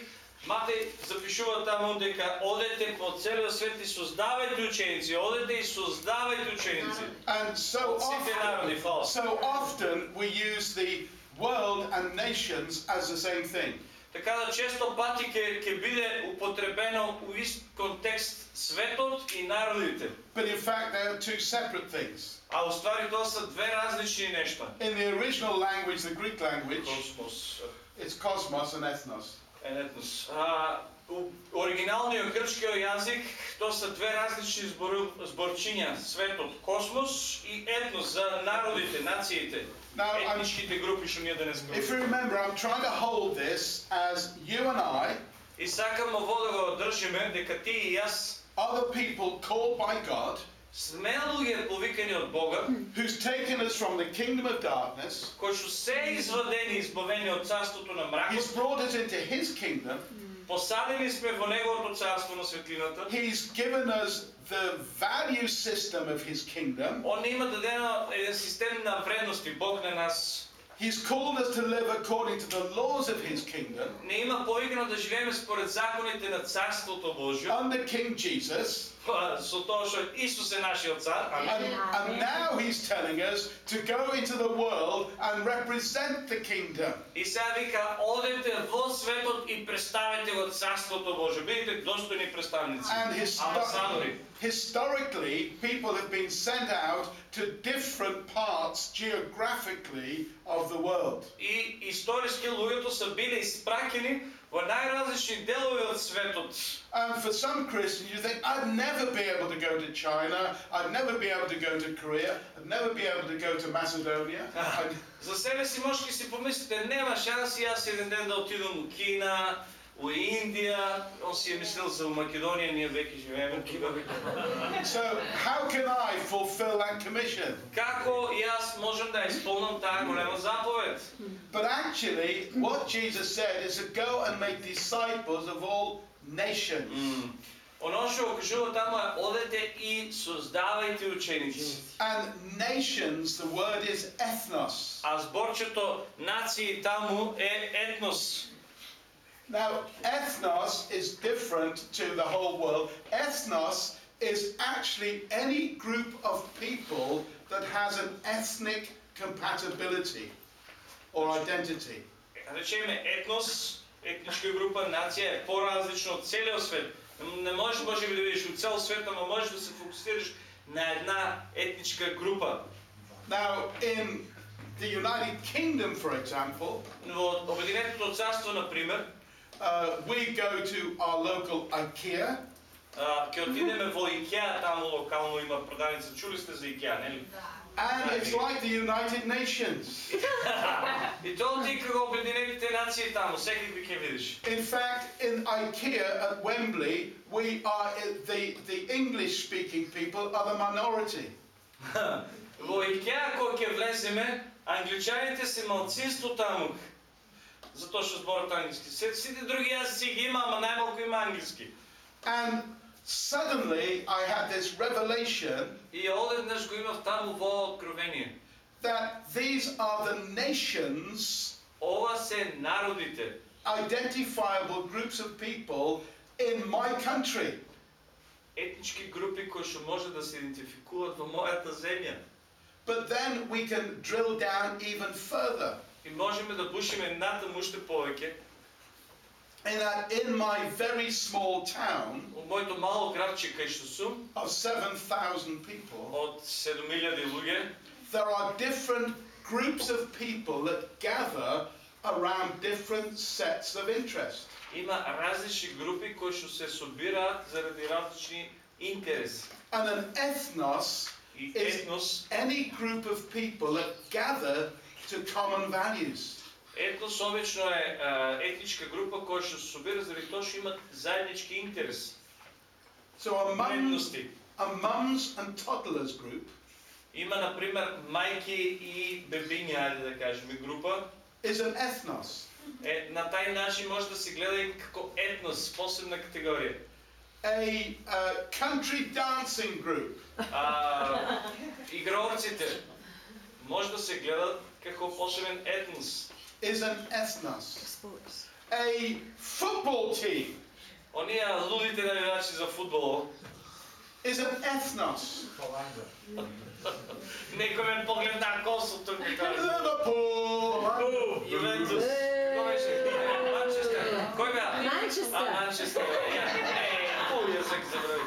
Матеј запишува таму дека одете по целиот свет и создавајте ученици, одете и создавајте ученици. And so Од сите often, народи, фала. so often we use the world and nations as the same thing. Така да често пати ќе ќе биде употребено у ист контекст светот и народите. But in fact, they are two separate things. А уствари тоа се две различни нешта. In the original language, the Greek language, Космос, it's cosmos and ethnos. Енетнос. А у оригиналниот грчкиот јазик тоа се две различни збору, зборчиња, светот, космос и етнос за народите, нациите, Now, I'm, етничките групи што ние денес if you remember, I'm trying to hold this as you and I И сакам ово да го одржиме дека ти и јас are the people called by God, Сме луѓе повикани од Бога, who's taken us from the kingdom of darkness, кои што се извадени и избавени од царството на He's мракот, brought us into His kingdom, посадени сме во неговото царство на светлината. He's given us the value system of His kingdom, Он има дадено еден систем на вредности. Бог на нас He's called us to live according to the laws of His kingdom. не има повикано да живееме според законите на царството Божјо, Under King Jesus, со тоа што Исус е нашиот цар. And, and now he's telling us to go into the world and represent the kingdom. И сега вика, одете во светот и представете го царството Божјо. Бидете достојни представници. And histo- Амбасадори. historically, people have been sent out to different parts geographically of the world. И историски луѓето се биле испраќени во најразлични делови од светот. And for some Christians, you think, I'd never be able to go to China, I'd never be able to go to Korea, I'd never be able to go to Macedonia. I'd- За себе си можете си помислите, нема шанси јас еден ден да отидам у Кина, у Индија, он си е мислил за Македонија, ние веќе живееме тука. So, how can I fulfill that commission? Како јас можам да исполнам таа голема заповед? But actually, what Jesus said is to go and make disciples of all nations. М, Оно што го кажува таму е одете и создавајте ученици. And nations, the word is ethnos. А зборчето нации таму е етнос. Now, ethnos is different to the whole world. Ethnos is actually any group of people that has an ethnic compatibility or identity. Речеме етнос, етничка група, нација е поразлично од целиот свет. Не можеш може би да видиш од цел свет, ама можеш да се фокусираш на една етничка група. Now, in the United Kingdom, for example, Во Обединетото царство, например, uh, we go to our local IKEA а, ќе отидеме во Икеа, таму локално има продавница. Чули сте за Икеа, нели? and it's like the United Nations. И тоа ти како Обединетите нации таму, секако ќе видиш. In fact, in IKEA at Wembley, we are the, the English speaking people are the minority. Во Икеа кога ќе влеземе, англичаните се малцинство таму. Затоа што зборат англиски. Се- Сите други јазици ги има, ама најмалку има англиски. And suddenly I had this revelation И одеднаш го имав таму во откровение. that these are the nations, Ова се народите, identifiable groups of people in my country. етнички групи кои што може да се идентификуваат во мојата земја. But then we can drill down even further. И можеме да бушиме натаму уште повеќе. In that, in my very small town Во моето мало градче кај што сум, of 7,000 people, од 7000 луѓе, there are different groups of people that gather around different sets of interest. има различни групи кои што се собираат заради различни интереси. And an ethnos И is етнос, any group of people that gather to common values. етнос обично е а, етничка група која што се собира заради тоа што имат заеднички интерес. So a mums, Вредности. a mums and toddlers group Има, например, мајки и бебиња, ајде да кажеме, група. is an ethnos. Е, на тај начин може да се гледа и како етнос, посебна категорија. A uh, country dancing group А, играорците може да се гледат како посебен етнос. is an ethnos. Sports. A football team Оние лудите навивачи за фудбал, is an ethnos. некој ме погледна косо тук и каже, Liverpool. Ювентус, кој беше? Манчестер, кој беа? А, Manchester. Манчестер, ја, е, пулја се ги забрави.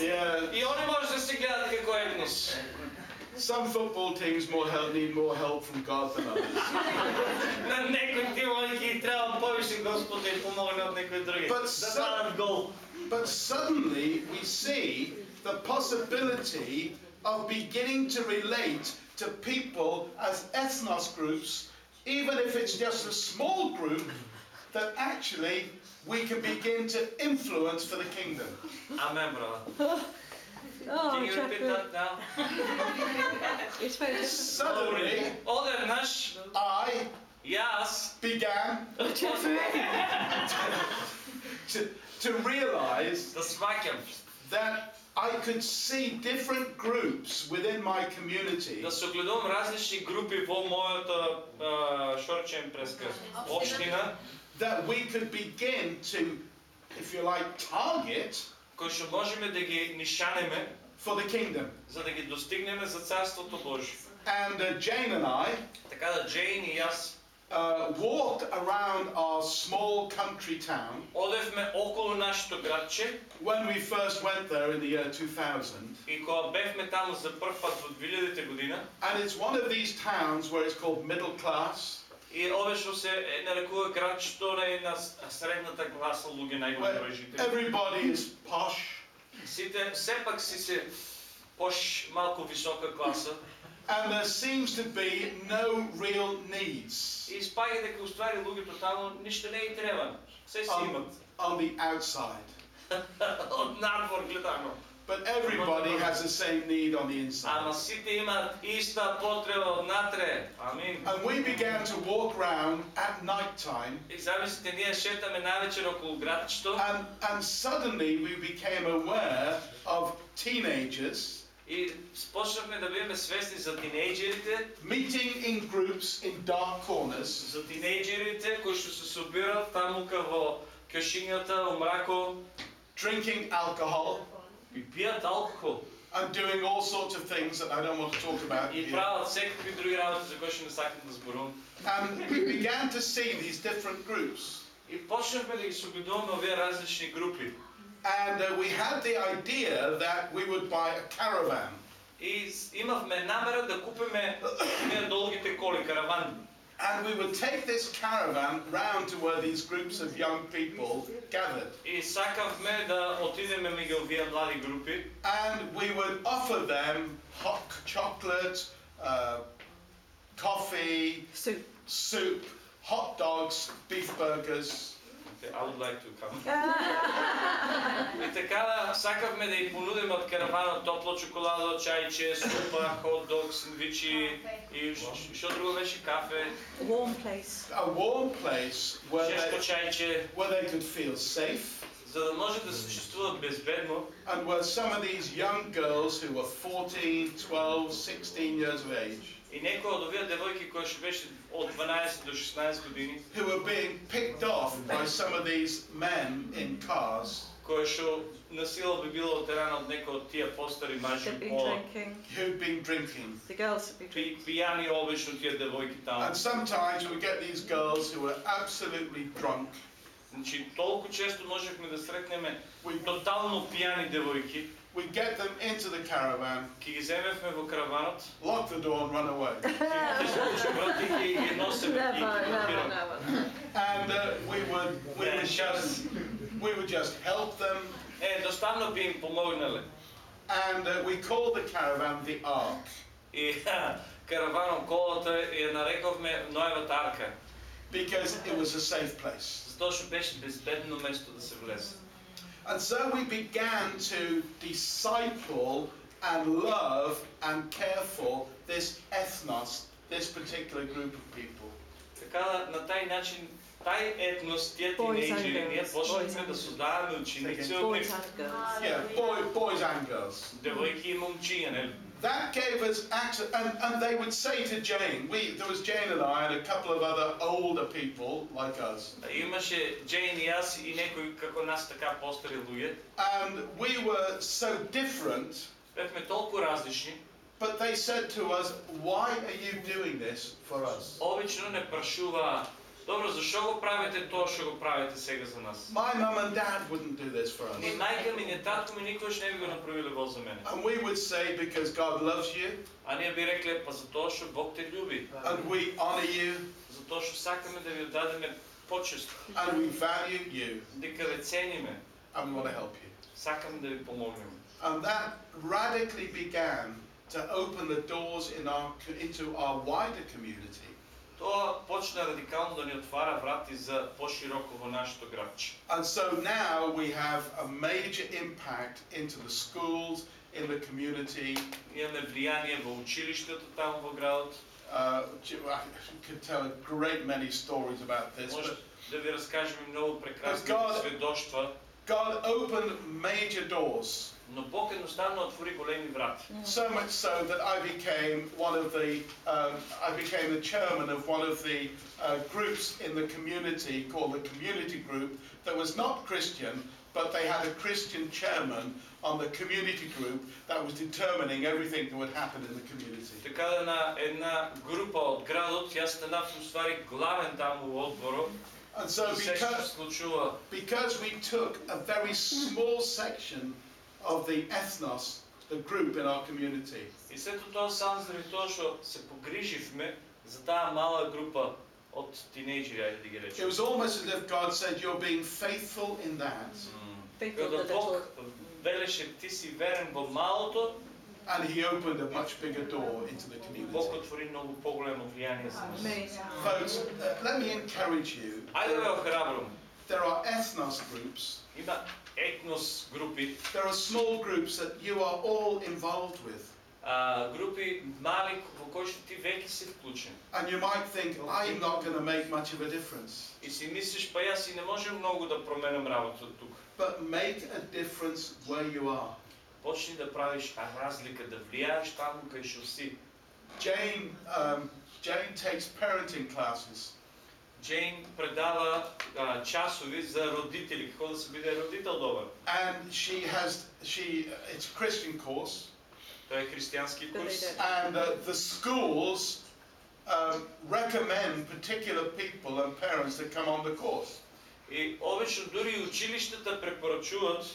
Yeah. И они може да Some football teams more help, need more help from God than others. На некој тимови ги треба повише Господ да им помогне од некои други. But Да some- дадат гол. But suddenly we see the possibility of beginning to relate to people as ethnos groups, even if it's just a small group that actually we can begin to influence for the kingdom. Амен, брат. Oh, Can you repeat Jeffrey, that now? it's very difficult. Suddenly, Одеднъж I и аз began Oh, Jeffrey. to, to realize да свакям, that I could see different groups within my community да се огледам различни групи во мојата а, шорчен преска општина, that we could begin to, if you like, target кои што можеме да ги нишанеме for the kingdom. за да ги достигнеме за Царството Божие. And uh, Jane and I Така да Джейн и аз uh, walked around our small country town одевме околу нашето градче when we first went there in the year 2000. и кога бевме таму за прв пат во 2000 година, And it's one of these towns where it's called middle class, И што се е, нарекува град што е на средната класа број where жители. everybody is posh, Сите сепак си се пош малку висока класа and there seems to be no real needs и спаѓа дека уствари луѓето таму ништо не и треба. Се си имат. on the outside. Од надвор гледано. But everybody has the same need on the Ама inside. сите имаат иста потреба од натре. Амин. And we began to walk around at night time, И замислите, ние шетаме навечер околу градчето and, and suddenly we became aware of teenagers и почнавме да бидеме свесни за тинејџерите, meeting in groups in dark corners, за тинејџерите кои што се собират тамука во кешињата, во мрако, drinking alcohol, и пијат алкохол and doing all sorts of things that I don't want to talk about и here. прават секакви други работи за кои што не сакам да зборувам. And we began to see these different groups. И почнавме да ги согледуваме овие различни групи. And uh, we had the idea that we would buy a caravan. И с- имавме намера да купиме тие долгите коли, караван. And we would take this caravan round to where these groups of young people gathered. И сакавме да отидеме меѓу овие млади групи And we would offer them hot chocolate, uh, coffee, Soup. soup, hot dogs, beef burgers. I would like to come. И така сакавме да им понудиме од караванот топло чоколадо, чајче, супа, хот дог, сендвичи и ш- ш- што друго беше кафе, A warm place. A warm place where чешко they, чајче, where they could feel safe за да може да се чувствуват безбедно and where some of these young girls who were 14, 12, 16 years of age, и некои од овие девојки кои што беше од 12 до 16 години, who were being picked off by some of these men in cars кои што насила би било отерана од некои од тие постари мажи They've been по drinking. who'd been drinking. The girls have been пи, drinking. пијани обично тие девојки таму. And sometimes we get these girls who are absolutely drunk. Значи толку често можевме да сретнеме тотално пијани девојки, We get them into the caravan, ќе ги земевме во караванот, lock the door and run away. ќе се отише врати и ги носиме Never, и never, киднапираме. never. And uh, we would we would just we would just help them Е, доставно би им помогнале. and uh, we called the caravan the Ark И караванот колата ја нарековме Ноевата арка, because it was a safe place. затоа што беше безбедно место да се влезе. And so we began to disciple and love and care for this ethnos, this particular group of people. Така да на тај начин тај етнос, тие Boys and тинејџери, ние girls, почнахме boys да and- создаваме ученици од Boys нив, and girls. Yeah, boy, boys and girls. девојки и момчиња, нели? That gave us access, and, and they would say to Jane, we, there was Jane and I and a couple of other older people like us, Имаше Джейн и аз и некои како нас така постари луѓе. and we were so different, Бевме толку различни, but they said to us, why are you doing this for us? обично не прашуваа, добро, зашо го правите тоа што го правите сега за нас? My mum and dad wouldn't do this for us. Ни мајка ми, ни татко ми никош не би го направиле во за мене. And we would say, because God loves you, А ние би рекле, па затоа што Бог те љуби, and we honor you, затоа што сакаме да ви дадеме почест, and we value you, дека ве цениме, and we want to help you. сакаме да ви помогнеме. And that radically began to open the doors in our, into our wider community. Тоа почна радикално да ни отвара врати за пошироко во нашето градче. And so now we have a major impact into the schools, in the community. Имаме влијание во училиштето таму во градот. Uh, I could tell a great many stories about this, Може but да ви разкажем и многу прекрасни God- сведоштва, God opened major doors. но Бог едноставно отвори големи врати. So much so that I became one of the, um, I became the chairman of one of the uh, groups in the community called the Community Group that was not Christian, but they had a Christian chairman on the community group that was determining everything that would happen in the community. Така да на една група од градот, јас станав у ствари главен таму во одборот. And so И се што because, се случува, because we took a very small section of the ethnos, the group in our community, и сето тоа само заради тоа што се погриживме за таа мала група од тинејџери, ајде да ги it речеме. was almost as if God said, You're being faithful in that. Faithful Кога the Бог little. велеше ти си верен во малото, And he opened a much bigger door into the Бог community. отвори многу поголемо влијание за нас. Amazing. Folks, uh, let me encourage you. Ајде да ве охрабрам. There are ethnos groups. Има етнос групи, There are small groups that you are all involved with. а, групи мали во кои што ти веќе си вклучен. And you might think, I'm not going to make much of a difference. И си мислиш, па јас и не можем многу да променам работа тук. But make a difference where you are. Почни да правиш разлика, да влијаеш таму кај што си. Jane, um, Jane takes parenting classes. Джейн предава а, часови за родители, како да се биде родител добар. And she has, she, it's a Christian course. Тоа е they курс. And uh, the schools um, recommend particular people and parents that come on the course. И обично дури и училиштата препорачуваат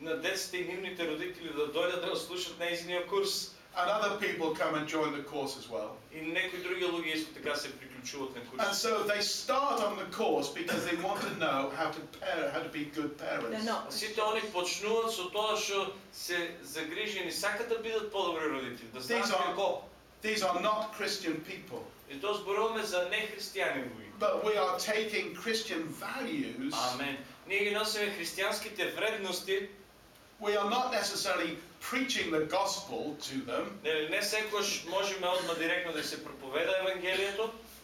на децата и нивните родители да дојдат да слушат неизниот курс. And other people come and join the course as well. И некои други луѓе исто така се приклучуваат на And курс. so they start on the course because they want to know how to pair, how to be good They're parents. not. Сите они почнуваат со тоа што се загрижени, сакаат да бидат подобри родители, да знаат These are- како. These are not Christian people, И тоа зборуваме за нехристијани луѓе. but we are taking Christian values. Амен. Ние ги носиме христијанските вредности, We are not necessarily preaching the gospel to them, нели не секогаш можеме одма директно да се проповеда евангелието,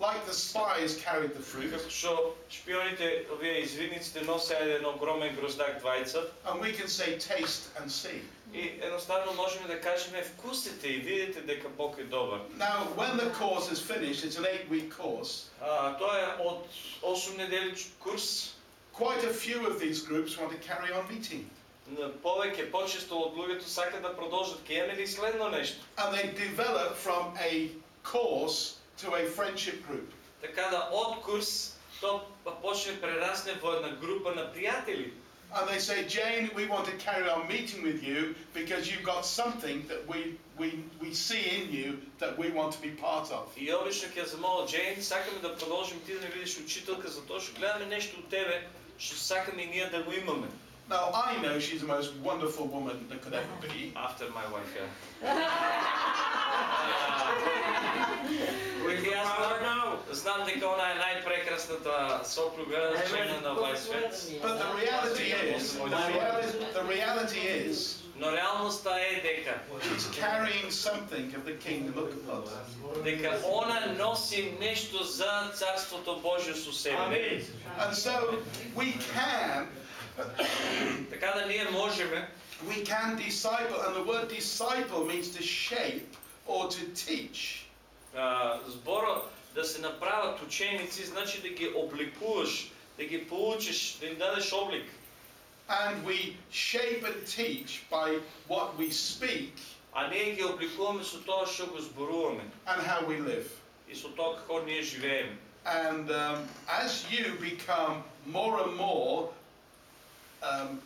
like the spies carried the fruit. како што шпионите, овие извидниците носеа еден огромен гроздак двајца, And we can say, taste and see. и едноставно можеме да кажеме вкусите и видите дека Бог е добар. Now, when the course is finished, it's an eight week course. А, тоа е од 8 недели курс, Quite a few of these groups want to carry on meeting. на повеќе почесто од луѓето сакаат да продолжат ке имаме ли следно нешто. And they develop from a course to a friendship group. Така да од курс тоа почне прерасне во една група на пријатели. And they say, Jane, we want to carry on meeting with you because you've got something that we, we, we see in you that we want to be part of. И обично ќе замола Джейн, сакаме да продолжим ти да не видиш учителка затоа што гледаме нешто од тебе што сакаме и ние да го имаме. Now, I know she's the most wonderful woman that could ever be. After my wife, yeah. Кој јас знам, знам дека она е најпрекрасната сопруга, жена на овај свет. But the reality is, the reality, the reality is, Но реалноста е дека she's carrying something of the kingdom of God. дека она носи нешто за царството Божјо со себе. And so we can, Така да ние можеме we can disciple, and the word disciple means to shape or to teach. а, зборот да се направат ученици, значи да ги обликуваш, да ги поучиш, да им дадеш облик. And we shape and teach by what we speak А ние ги обликуваме со тоа што го зборуваме and how we live. и со тоа како ние живееме. And um, as you become more and more um,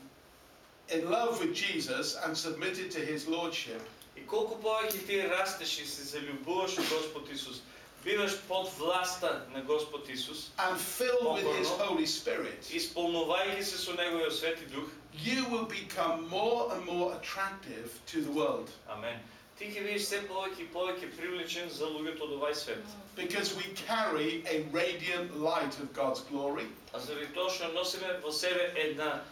in love with Jesus and submitted to his lordship, И колку повеќе ти растеш и се залюбуваш во Господ Исус, биваш под власта на Господ Исус, and filled with his Покорно. Holy Spirit, исполнувајќи се со Неговиот Свети Дух, you will become more and more attractive to the world Амен. Ти ќе бидеш се повеќе и повеќе привлечен за луѓето од овај свет. because we carry a radiant light of God's glory. А заради тоа што носиме во себе една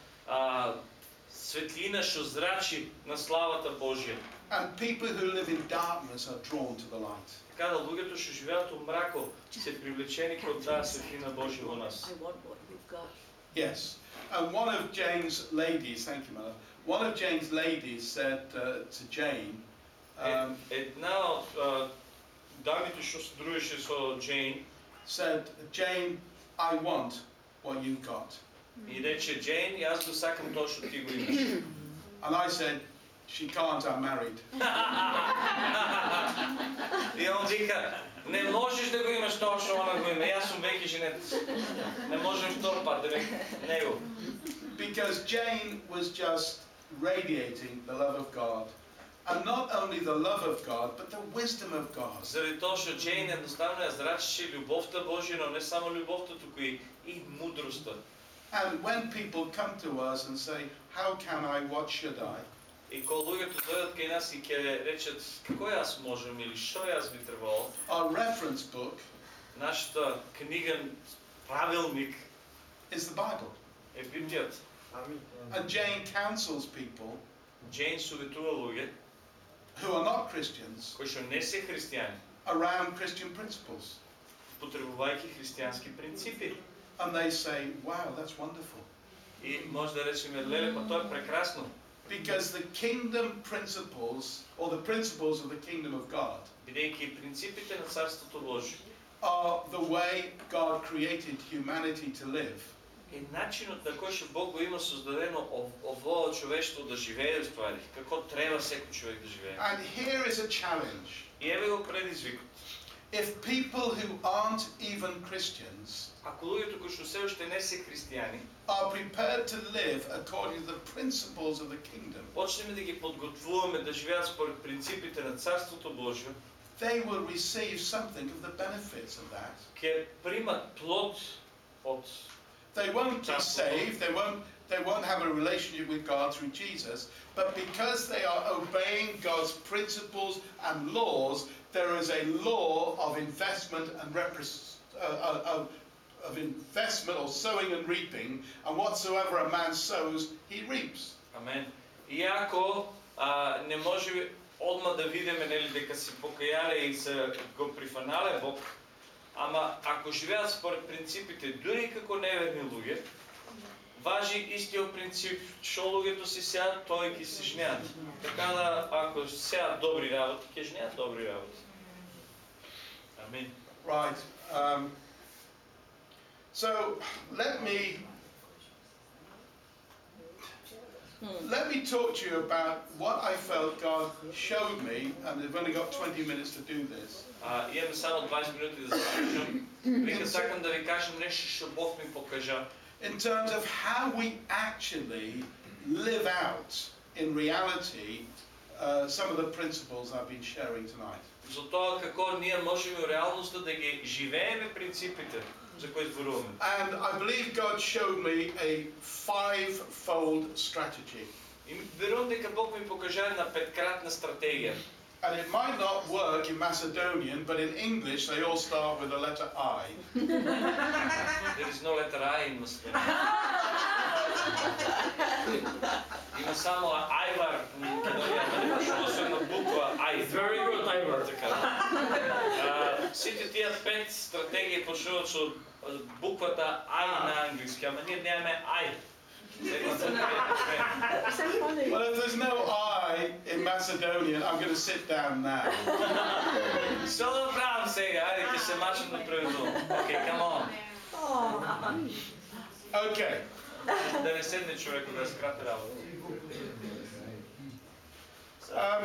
а, светлина што зрачи на славата Божја. And people who live in darkness are drawn to the light. Така да луѓето што живеат во мрако се привлечени кон таа светлина Божја во нас. I want what you've got. Yes. And one of Jane's ladies, thank you, Mother, one of Jane's ladies said uh, to Jane, um, Е, една од а, дамите што се дружеше со Джейн said, Jane, I want what you got. и рече Джейн, јас го сакам тоа што ти го имаш. And I said, she can't, I'm married. И он вика, не можеш да го имаш тоа што она го има. Јас сум веќе женет. Не можем втор пат да век него. Because Jane was just radiating the love of God. And not only the love of God, but the wisdom of God. Заради тоа што Джейн едноставно ја зрачеше љубовта Божја, но не само љубовта, туку и, и мудроста. And when people come to us and say, How can I, what should I? И кога луѓето дојдат кај нас и ќе речат како јас можам или што јас би требало, Our reference book нашата книга правилник is the Bible. е Библијата. Амин. And Jane counsels people Джейн советува луѓе who are not Christians кои што не се христијани, around Christian principles. потребувајќи христијански принципи. And they say, Wow, that's wonderful. И може да речеме, леле, па тоа е прекрасно. Because the kingdom principles, or the principles of the kingdom of God, Бидејќи принципите на Царството Божие are the way God created humanity to live. е начинот на кој што Бог го има создадено ов- овоа човештво да живее ствари, како треба секој човек да живее. And here is a challenge. И еве го предизвикот. If people who aren't even Christians Ако луѓето кои што се уште не се христијани, are prepared to live according to the principles of the kingdom, почнеме да ги подготвуваме да живеат според принципите на Царството Божие, they will receive something of the benefits of that. ќе примат плод од They won't be saved, they won't, they won't have a relationship with God through Jesus, but because they are obeying God's principles and laws, there is a law of investment and repres- uh, uh, of, of investment or sowing and reaping, and whatsoever a man sows, he reaps. Амен. Иако а, не може одма да видиме нели дека се покајале и се го прифанале Бог, ама ако живеат според принципите дури и како неверни луѓе, важи истиот принцип, што луѓето си сеат, тоа и ќе се жнеат. Така да ако сеат добри работи, ќе жнеат добри работи. Амин. Right. Um, so let me let me talk to you about what I felt God showed me, and I've only got 20 minutes to do this. А, имаме само 20 минути да завршам. Вика сакам да ви кажам нешто што Бог ми покажа. in terms of how we actually live out in reality uh, some of the principles I've been sharing tonight. за тоа како ние можеме во реалноста да ги живееме принципите за кои зборуваме. And I believe God showed me a five-fold strategy. И верувам дека Бог ми покажа една петкратна стратегија. And it might not work in Macedonian, but in English they all start with the letter I. There is no letter I in Macedon. Има само Айвар, што се на буква I. Very good, Айвар. Така. А, Сите тие пет стратегии почнуваат со а, буквата I на англиски, ама ние немаме I. Сега се So funny. Well, if there's no I in Macedonian, I'm going to sit down now. Што да правам сега? Ајде ќе се мачам да преведувам. Окей, come on. Oh, Okay. Да не седне човек да скрати работа. Um,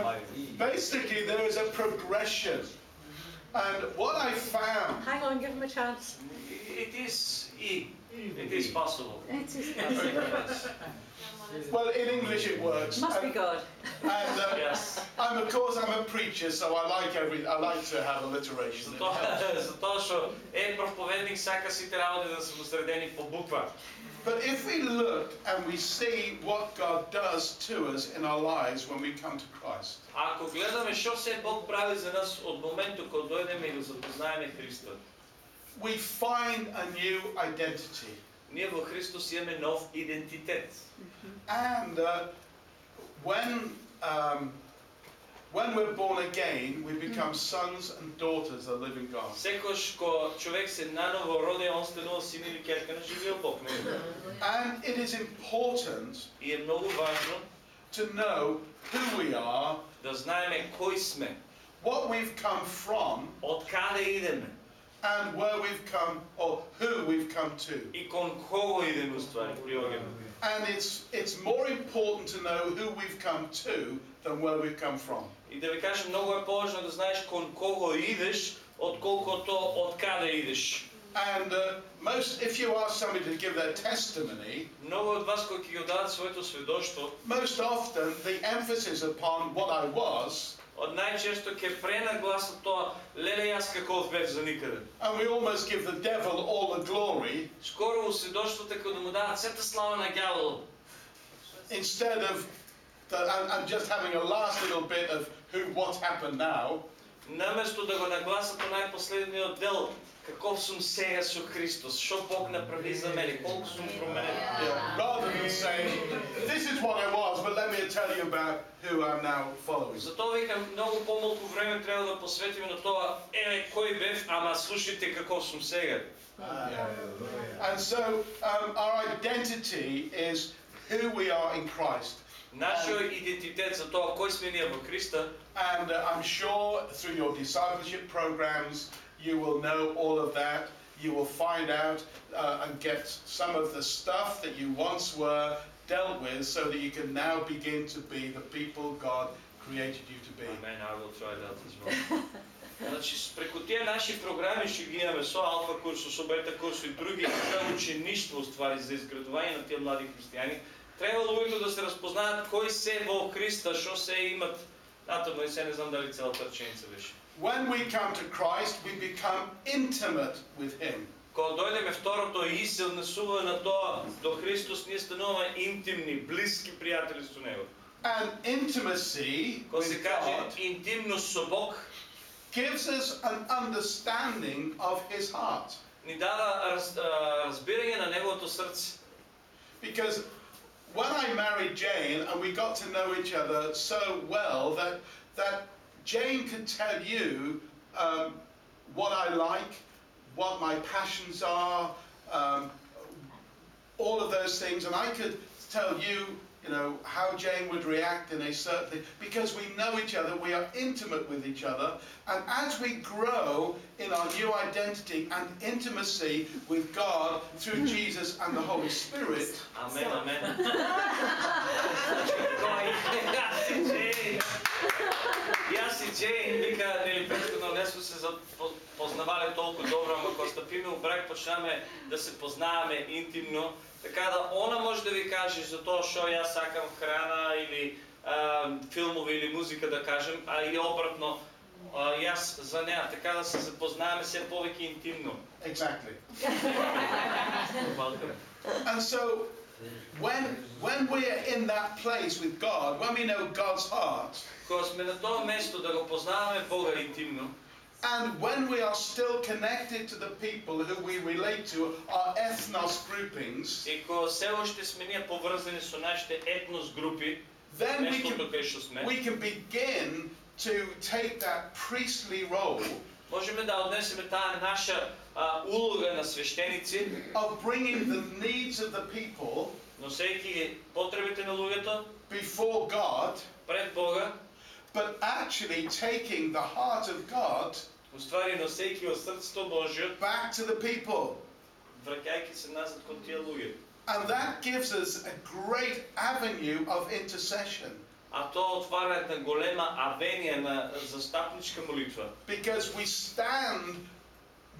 basically, there is a progression And what I found, Hang on, give him a chance. It is. It is possible. It is Yes. well, in English it works. Must be And, God. and, uh, Yes. I'm, of course, I'm a preacher, so I like every, I like to have alliteration. It Затоа, helps. затоа што е проповедник сака сите работи да се посредени по буква. But if we look and we see what God does to us in our lives when we come to Christ, А ако гледаме што се Бог прави за нас од моментот кога дојдеме и го запознаеме Христа, we find a new identity. ние во Христос имаме нов идентитет. And uh, when, um, when we're born again, we become sons and daughters of the living God. Секош кога човек се наново роди, он станува син или ќерка на живиот Бог. нели? And it is important И е многу важно to know who we are, да знаеме кои сме, what we've come from, од каде идеме and where we've come, or who we've come to. и кон кого идеме уствари, приоѓаме. And it's, it's more important to know who we've come to than where we've come from. И да ви кажам, многу е поважно да знаеш кон кого идеш, отколкото од каде идеш. And uh, most, if you ask somebody to give their testimony, Многу од вас кои ќе го дадат своето сведоштво, most often the emphasis upon what I was, од најчесто ќе пренагласат тоа, леле јас каков бев за никаде. and we almost give the devil all the glory Скоро во сведоштвото како да му дадат сета слава на ѓаволот, instead of the, and, and just having a last little bit of who, what's happened now. Наместо да го нагласат по најпоследниот дел, каков сум сега со Христос, што Бог направи за мене, колку сум променен. Rather than saying, this is what I was, but let me tell you about who I'm now following. Затоа викам, многу помалку време треба да посветиме на тоа, еве кој бев, ама слушайте каков сум сега. And so um, our identity is who we are in Christ. Нашиот идентитет за тоа кој сме ние во Христа, And uh, I'm sure through your discipleship programs, you will know all of that. You will find out uh, and get some of the stuff that you once were dealt with so that you can now begin to be the people God created you to be. Amen, I will try that as well. Значи, преку тие наши програми што ги имаме со Алфа курсо, со Бета курсо и други за учеништво, ствари, за изградување на тие млади христијани, треба луѓето да се разпознаат кои се во Христа, што се имат. Натаму се не знам дали целата реченица беше. When we come to Christ, we become intimate with Him. Кога дојдеме второто и се однесува на тоа до Христос, ние стануваме интимни, блиски пријатели со Него. And intimacy Кога се каже интимност со Бог, gives us an understanding of His heart. ни дава разбирање на Неговото срце. Because when I married Jane and we got to know each other so well that, that Jane could tell you um, what I like, what my passions are, um, all of those things, and I could tell you, you know, how Jane would react in a certain thing, because we know each other, we are intimate with each other, and as we grow in our new identity and intimacy with God through Jesus and the Holy Spirit, Амен, амен. Јас и Джейн. Јас и Джейн, вика, нели претходно не сме се запо- познавале толку добро, ама кога стапиме у брак почнаме да се познаваме интимно, така да она може да ви каже за тоа што јас сакам храна или а, филмови или музика да кажем, а и обратно, а, јас за неа, така да се запознаваме се повеќе интимно. exactly. Welcome. And so, when when we're in that place with God, when we know God's heart, Кога сме на тоа место да го познаваме Бога интимно, and when we are still connected to the people who we relate to, our ethnos groupings, И кога се уште сме ние поврзани со нашите етнос групи, then we местото can кај што сме, we can begin to take that priestly role можеме да однесеме таа наша а, улога на свештеници, of bringing the needs of the people носејќи ги потребите на луѓето before God, пред Бога, but actually taking the heart of God уствари носејќи го срцето Божјо, back to the people. враќајќи се назад кон тие луѓе. And that gives us a great avenue of intercession. а то е отварянето на голема авения на застапничка молитва. because we stand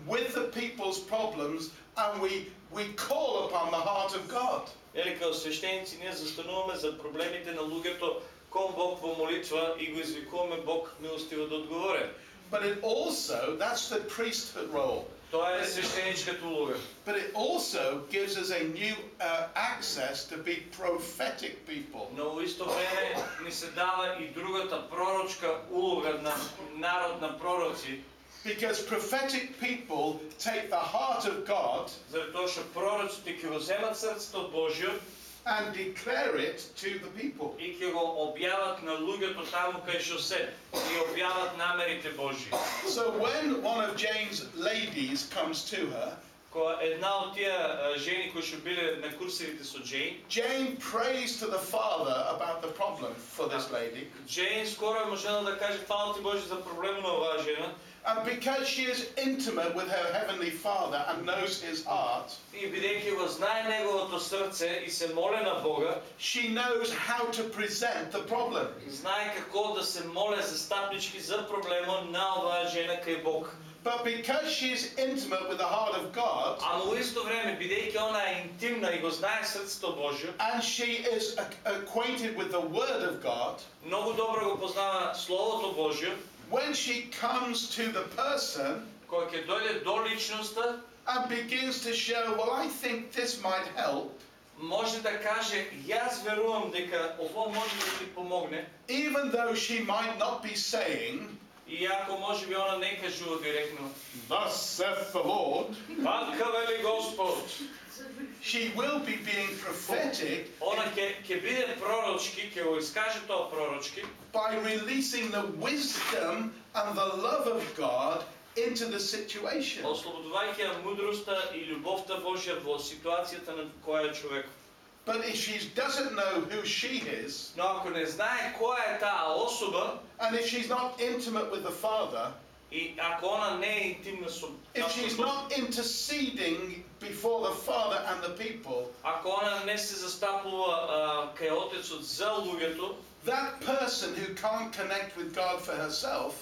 with the people's problems and we, we call upon the heart of God. Или като свещеници ние застануваме за проблемите на луѓето кон Бог во молитва и го извикуваме Бог милостиво да одговори. But it also, that's the priesthood role, Тоа е свещеничката улога. but it also gives us a new uh, access to be prophetic people. Но во исто време ни се дава и другата пророчка улога на народ на пророци, Because prophetic people take the heart of God заради тоа што пророците ќе го земат срцето Божјо and declare it to the people. и ќе го објават на луѓето таму кај што се и објават намерите Божји. So when one of Jane's ladies comes to her, Кога една од тие а, жени кои што биле на курсивите со Джейн, Jane prays to the Father about the problem for this lady. Джейн скоро е можела да каже фала ти Боже за проблема на оваа жена And because she is intimate with her Heavenly Father and knows His heart, и бидејќи го знае неговото срце и се моле на Бога, she knows how to present the problem. знае како да се моле за стапнички за проблемот на оваа жена кај Бог. But because she is intimate with the heart of God, Ама во исто време, бидејќи она е интимна и го знае срцето Божјо, and she is ac- acquainted with the Word of God, многу добро го познава Словото Божјо, when she comes to the person кој ќе дојде до личноста, and begins to show, well, I think this might help, може да каже, јас верувам дека ово може да ти помогне, even though she might not be saying, иако може би она не кажува директно, Thus saith the Lord, Така вели Господ, she will be being prophetic она ќе ќе биде пророчки, ќе го искаже тоа пророчки, by releasing the wisdom and the love of God into the situation. ослободувајќи ја мудроста и љубовта Божја во ситуацијата на која е човек. But if she doesn't know who she is, Но ако не знае која е таа особа and if she's not intimate with the Father, и ако она не е интимна со if she's Господ, not interceding before the Father and the people, ако она не се застапува а, кај Отецот за луѓето, that person who can't connect with God for herself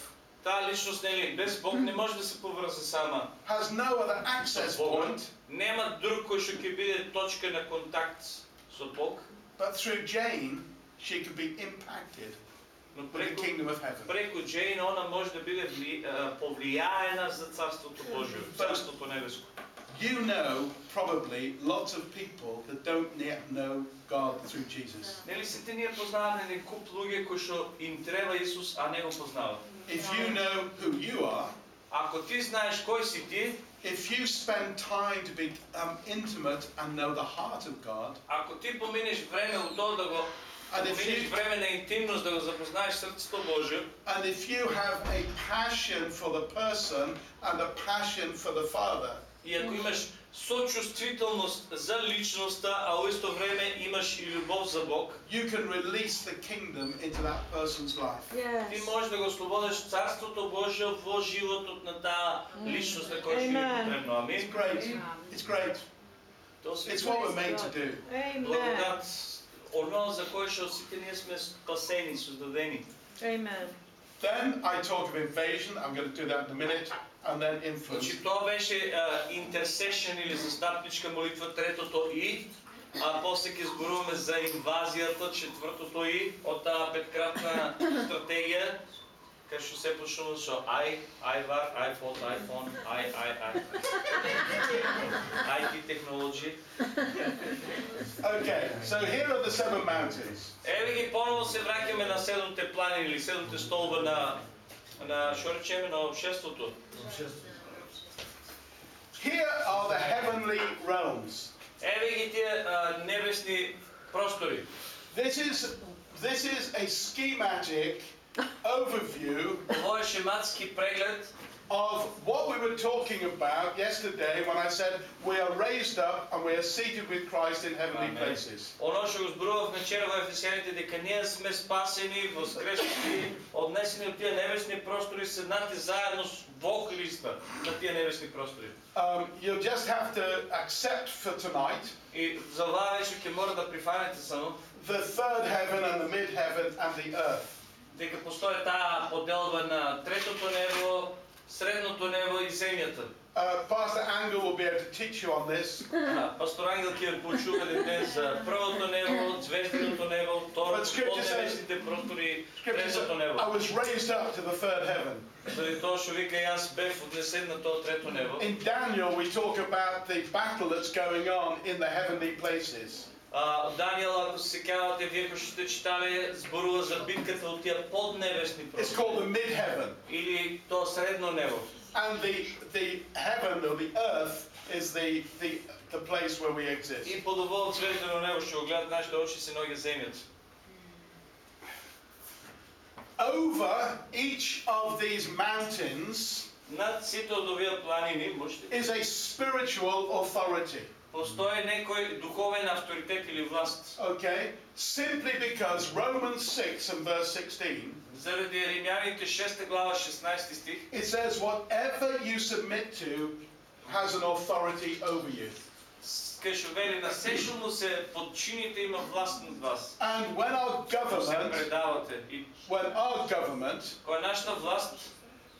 таа личност нели без Бог не може да се поврзе сама. has no other access со Богом. point Нема друг кој што ќе биде точка на контакт со Бог, but through Jane she could be impacted но with the преку kingdom of heaven. преку Джейн она може да биде вли, а, повлијаена за царството Божјо, царството небеско. You know probably lots of people that don't yet know God through Jesus. Нели сите ние познаваме еден куп луѓе кои што им треба Исус, а не го познаваат. If you know who you are, Ако ти знаеш кој си ти, if you spend time to be um, intimate and know the heart of God, ако ти поминеш време у тоа да го and if поминеш you време на интимност да го запознаеш срцето Божјо, and if you have a passion for the person and a passion for the Father, и ако имаш сочувствителност за личноста, а во исто време имаш и љубов за Бог, you can release the kingdom into that person's life. ти Yes. можеш да го ослободиш царството Божјо во животот на таа личност на која што е Amen. потребно. It's Амин. great. It's great. Тоа се It's what we're made to do. Amen. Оно за кое што сите ние сме спасени, создадени. Amen. Then I talk of invasion. I'm going to do that in a minute, and then influence. Значи тоа беше интерсешен или застапничка молитва, третото и, а после ќе зборуваме за инвазијата, четвртото и, од таа петкратна стратегија, кај што се почнува со I, IVAR, iPhone, iPhone, I, I, I. IT технологии. Okay, so here are the seven mountains. Еве ги поново се враќаме на седомте планини или седомте столба на на што речеме на обшеството. Here are the heavenly realms. Еве ги тие а, небесни простори. This is this is a schematic overview Ова е шематски преглед of what we were talking about yesterday when I said we are raised up and we are seated with Christ in heavenly Amen. places. Оно што го зборувавме вчера во Ефесијаните дека ние сме спасени, воскреснати, однесени од тие небесни простори, седнати заедно с- во Христа на тие небесни простори. Um, you'll just have to accept for tonight И за оваа вечер ќе мора да прифанете само the third heaven and the mid heaven and the earth. дека постои таа поделба на третото небо, средното небо и земјата. Uh, Pastor Angle will be able to teach you on this. А, Пастор Ангел ќе ви почували днес за првото небо, звездиното небо, второто, But scripture says- поднебесните простори, Scripture says, третото небо. I was raised up to the third heaven. Заради тоа што вика јас бев однесен на тоа трето небо. In Daniel, we talk about the battle that's going on in the heavenly places. А, Даниел, ако се сеќавате, вие кои што сте читале, зборува за битката од тие поднебесни It's простори. called the mid heaven. Или тоа средно небо. And the, the heaven or the earth is the, the, the place where we exist. И под ово звездено небо што го гледат нашите очи се ноѓа земјата. Over each of these mountains Над сите од овие планини, можете, is a spiritual authority. постои некој духовен авторитет или власт. Okay? Simply because Romans 6 and verse 16, Заради Римјаните 6 глава 16 стих, it says, Whatever you submit to has an authority over you. кај што вели на се што му се подчините има власт над вас. And when our Што се government, предавате. И when our government кога нашата власт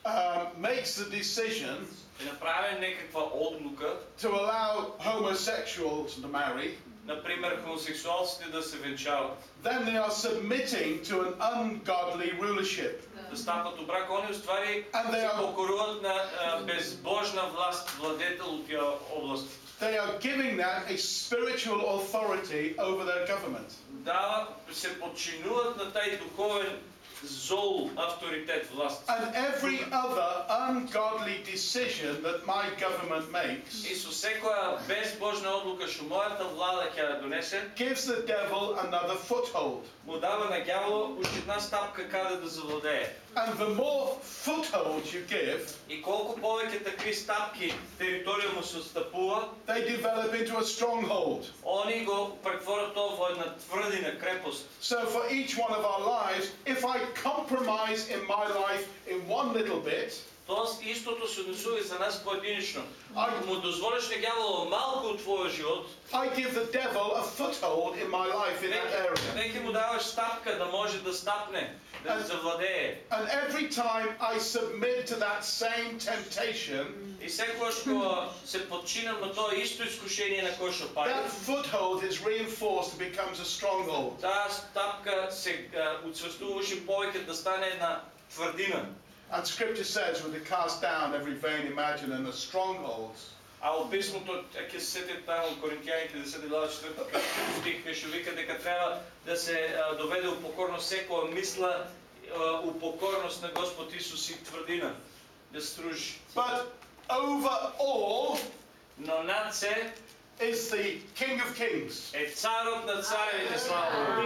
um, makes the decision е направи некаква одлука, to allow homosexuals to marry, например хомосексуалците да се венчават, then they are submitting to an ungodly rulership. да стапат у брак, они уствари And they се are, покоруват на а, безбожна власт, владетел от тия области. they are giving that a spiritual authority over their government. Да се подчинуват на тај духовен зол авторитет власт. And every other ungodly decision that my government makes И со секоја безбожна одлука што мојата влада ќе ја донесе, gives the devil another foothold. му дава на ѓаволот уште една стапка каде да завладее. And the more foothold you give, И колку повеќе такви стапки територија му се отстапува, they develop into a stronghold. они го претворат тоа во една тврдина, крепост. So for each one of our lives, if I compromise in my life in one little bit, Тоест, истото се однесува и за нас поединично. Ако му дозволиш на ѓаволот малку од твојот живот, I give the devil a foothold in my life in that area. веќе му даваш стапка да може да стапне, да завладее. And every time I submit to that same temptation, И секогаш кога се подчинам на тоа исто искушение на кое што that паѓам, foothold is reinforced and becomes a stronghold. таа стапка се а, уцврстуваше повеќе да стане една тврдина. And scripture says we're to cast down every vain imagination and the strongholds. А од писмото, ќе се сетите таму од Коринќаните 10 глава 4 стих кај што вика дека треба да се а, доведе у покорност секоја мисла а, у покорност на Господ Исус и тврдина да стружи. But over all Но над се is the King of Kings. е царот на царевите слава.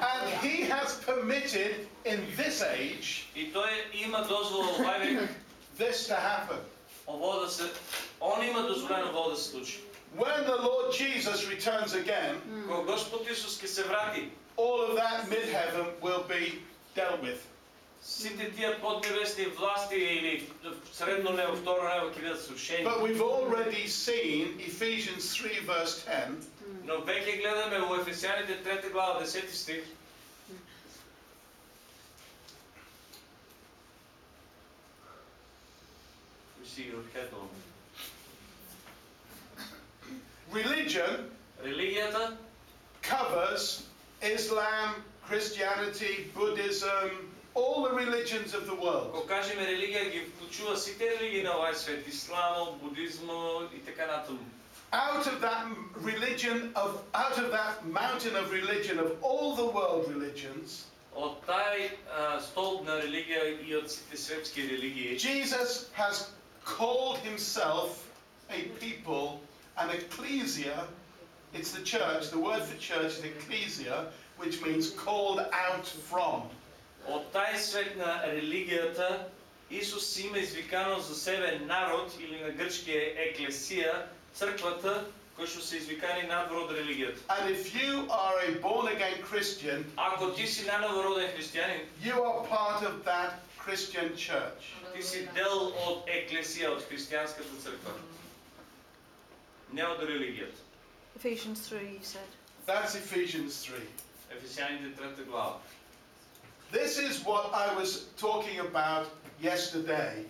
And he has permitted in this age И тој има дозвола овај век this to happen. ово да се он има дозволено ово да се случи. When the Lord Jesus returns again, Кога Господ Исус ќе се врати, all of that mid heaven will be dealt with. сите тие поднебесни власти или средно небо, второ небо ќе бидат срушени. But we've already seen Ephesians 3, verse 10, Но веќе гледаме во Ефесијаните 3 глава 10 стих. We see your head on. religion Религијата covers Islam, Christianity, Buddhism, all the religions of the world. Кога кажеме религија ги вклучува сите религии на овај свет, исламот, будизмот и така натаму. Out of that religion of out of that mountain of religion of all the world religions, Од тај а, столб на религија и од сите светски религии, Jesus has called himself a people, an ecclesia. It's the church. The word for church is ecclesia, which means called out from. Од тај свет на религијата, Исус си има извикано за себе народ или на грчки е еклесија, црквата, кои што се извикани надвор од религијата. And if you are a born again Christian, Ако ти си наново роден христијанин, you are part of that Christian church. ти си дел од еклесија, од христијанската црква. Не од религијата. Ephesians 3, you said. That's Ephesians 3. Ефесяните трета глава. This is what I was talking about yesterday.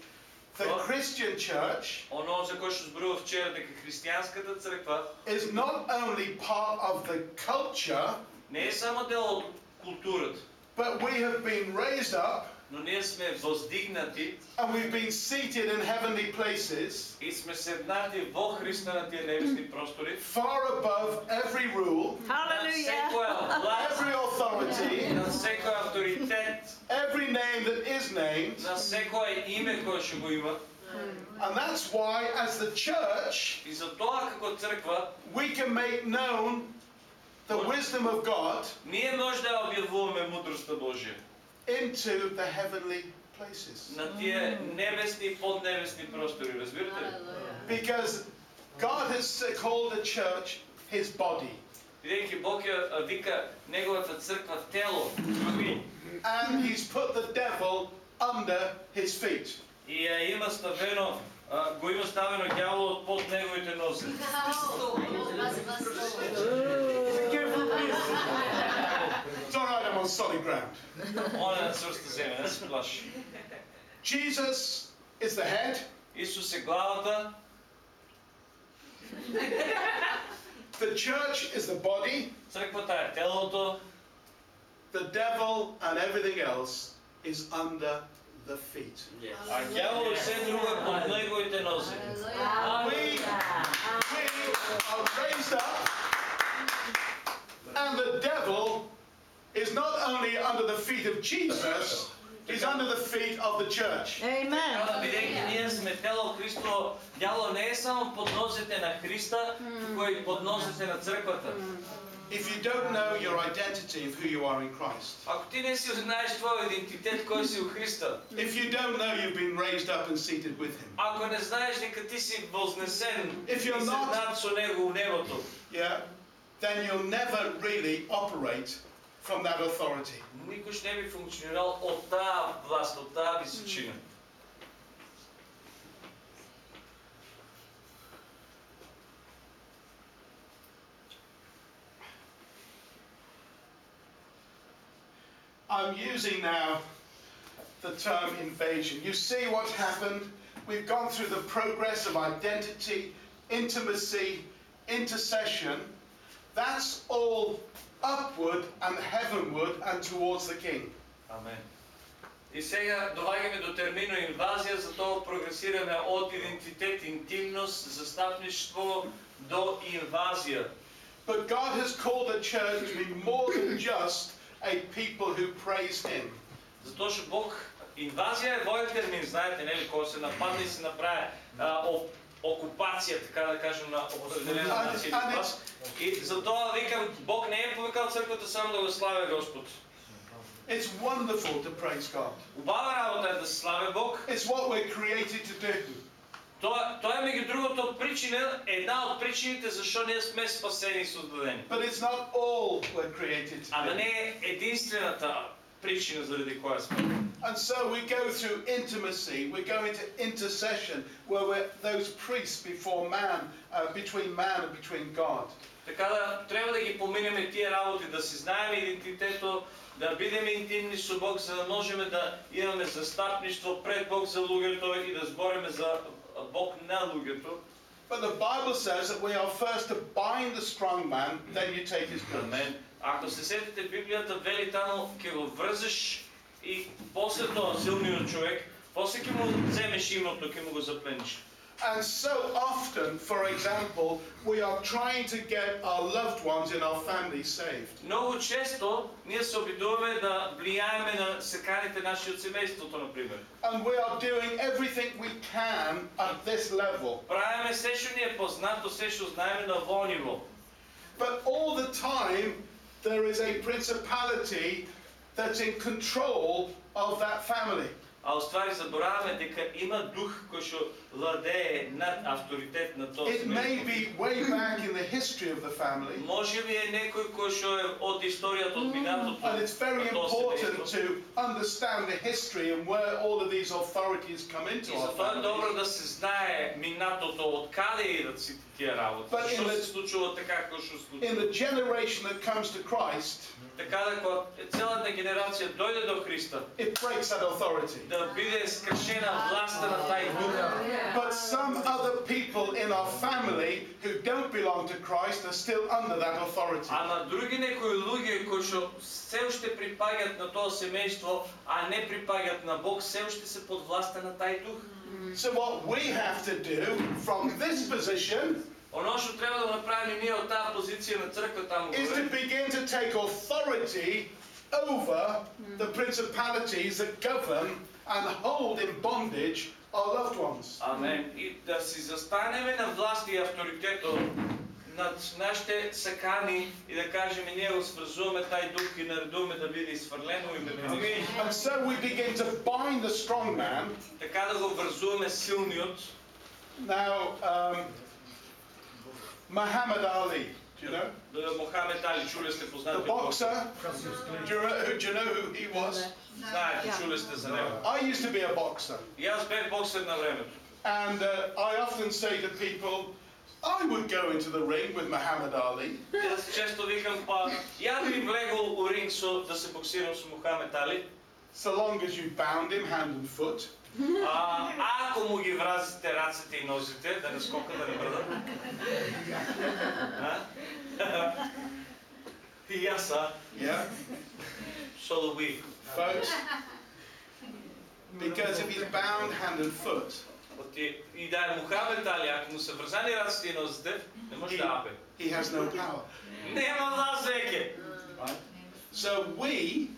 The What? Christian church Оно за кое што зборував вчера дека христијанската црква is not only part of the culture, не е само дел од културата, but we have been raised up но ние сме воздигнати and we've been seated in heavenly places и сме седнати во Христа на тие небесни простори. far above every rule, На Hallelujah. секоја власт, every authority, на секој авторитет, every name that is named. на секој име кое што го има. And that's why, as the church, И за тоа како црква, we can make known the wisdom of God ние може да објавуваме мудростта Божја into the heavenly places. на тие небесни и поднебесни простори, разбирате ли? Because God has called the church his body. Бидејќи Бог ја вика неговата црква тело And he's put the devil under his feet. и ја има ставено а, го има ставено ѓаволот под неговите нозе. It's all right, I'm on solid ground. Он е на цврста земја, не се плаши. Jesus is the head, Исус е главата, the church is the body, црквата е телото, the devil and everything else is under the feet. а ѓаволот се друго е под неговите нозе. We, we are raised up, and the devil feet of Jesus, he's under the feet of the church. Amen. Така, бидејќи ние сме тело Христово, ѓаволот не е само под нозете на Христа, туку и под нозете на црквата. If you don't know your identity of who you are in Christ, Ако ти не си знаеш твојот идентитет кој си у Христа, if you don't know you've been raised up and seated with him, ако не знаеш дека ти си вознесен If и you're not- седнат со него у небото, yeah, then you'll never really operate from that authority. никош не би функционирал од таа власт, од таа височина. I'm using now the term invasion. You see what's happened? We've gone through the progress of identity, intimacy, intercession. That's all upward and heavenward and towards the King. Амен. И сега доаѓаме до терминот инвазија, затоа прогресираме од идентитет, интимност, застапништво до инвазија. But God has called the church to be more than just a people who praise Him. Затоа што Бог инвазија е воен термин, знаете, нели, кога се нападне и се направи а, о- окупација, така да кажем, на определена А, нација а, или клас. И затоа викам, Бог не е повикал црквата само да го славя Господ. It's wonderful to praise God. Убава работа е да се славя Бог. It's what we're created to do. Тоа, тоа е меѓу другото причина, една од причините зашо ние сме спасени и создадени. But it's not all we're created to do. не е единствената причина заради која сме. And so we go through intimacy, we go into intercession, where we're those priests before man, uh, between man and between God. Така да треба да ги поминеме тие работи, да си знаеме идентитето, да бидеме интимни со Бог, за да можеме да имаме застапништво пред Бог за луѓето и да збориме за Бог на луѓето. But the Bible says that we are first to bind the strong man, then you take his goods. Амен. Ако се сетите Библијата вели таму ќе го врзеш и после тоа силниот човек, после ќе му земеш имото, ќе му го заплениш. And so often, for example, we are trying to get our loved ones in our family saved. Многу често ние се обидуваме да влијаеме на секаните наши од семејството, например. And we are doing everything we can at this level. Правиме се што ни е познато, се што знаеме на во ниво. But all the time, there is a principality that's in control of that family. а уствари забораваме дека има дух кој што владее над авторитет на тоа It may семејство. be way back in the history of the family, Може би е некој кој што е од историјата од минатото. and it's very на тоа important семејство. to understand the history and where all of these authorities come into И our затоа е добро family. да се знае минатото од каде идат сите тие работи. But in Што the- се случува така како што се In случува. the generation that comes to Christ, Така да кога целата генерација дојде до Христа, it breaks that authority. да биде скршена власта на тај дух. But some other people in our family who don't belong to Christ are still under that authority. Ама други некои луѓе кои што се уште припаѓаат на тоа семејство, а не припаѓаат на Бог, се уште се под власта на тај дух. So what we have to do from this position Оно што треба да го направиме ние од таа позиција на црква таму is to горе, begin to take authority over the principalities that govern and hold in bondage our loved ones. Амен. И да си застанеме на власт и авторитетот над нашите сакани и да кажеме ние го сврзуваме тај дух и наредуваме да биде изфрлено името на Исус. And so we begin to bind the strong man. Така да го врзуваме силниот. Now, um, Muhammad Ali, do you know? Да, Мохамед Али, чуле сте The познати boxer, do you, know, do you know who he was? Знаете, Yeah. чуле сте за него. I used to be a boxer. И аз бях боксер на времето. And uh, I often say to people, I would go into the ring with Muhammad Ali. И Аз често викам, па, ја би влегол у ринг со, да се боксирам со Мохамед Али, So long as you bound him hand and foot. а, ако му ги вразите рацете и нозите, да не скока, да не брда. А? И аз, а? Yeah, So do we. folks. Because if he's bound hand and foot, Оти, и да е Мохамед Али, ако му се врзани рацете и нозите, не може да апе. he has no power. Нема власт веќе. Right? So we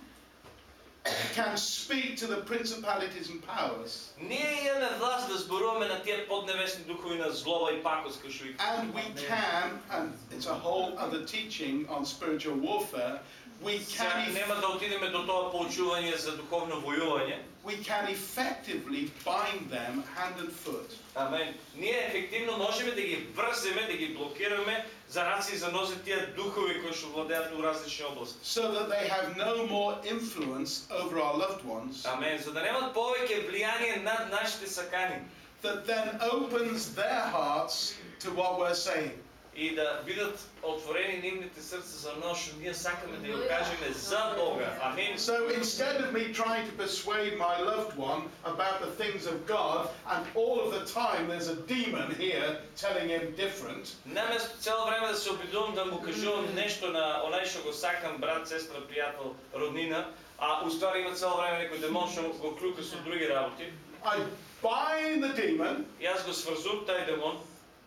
can speak to the principalities and powers, Ние имаме власт да зборуваме на тие поднебесни духови на злоба и пакост, кои што ги and we can, and it's a whole other teaching on spiritual warfare. We Сега can, нема да отидеме до тоа поучување за духовно војување. we can effectively bind them hand and foot Амен. Ние ефективно можеме да ги врземе, да ги блокираме за раци и за нозе тие духови кои што владеат у различни области. so that they have no more influence over our loved ones, Амен. За да немат повеќе влијание над нашите сакани that then opens their hearts to what we're saying. и да бидат отворени нивните срца за оно што ние сакаме да ја кажеме за Бога. Амин. So instead of me trying to persuade my loved one about the things of God, and all of the time there's a demon here telling him different, Наместо цело време да се обидувам да му кажувам нешто на онај што го сакам, брат, сестра, пријател, роднина, а уствари има цело време некој демон што го клюка со други работи, I bind the demon, и аз го сврзувам тај демон,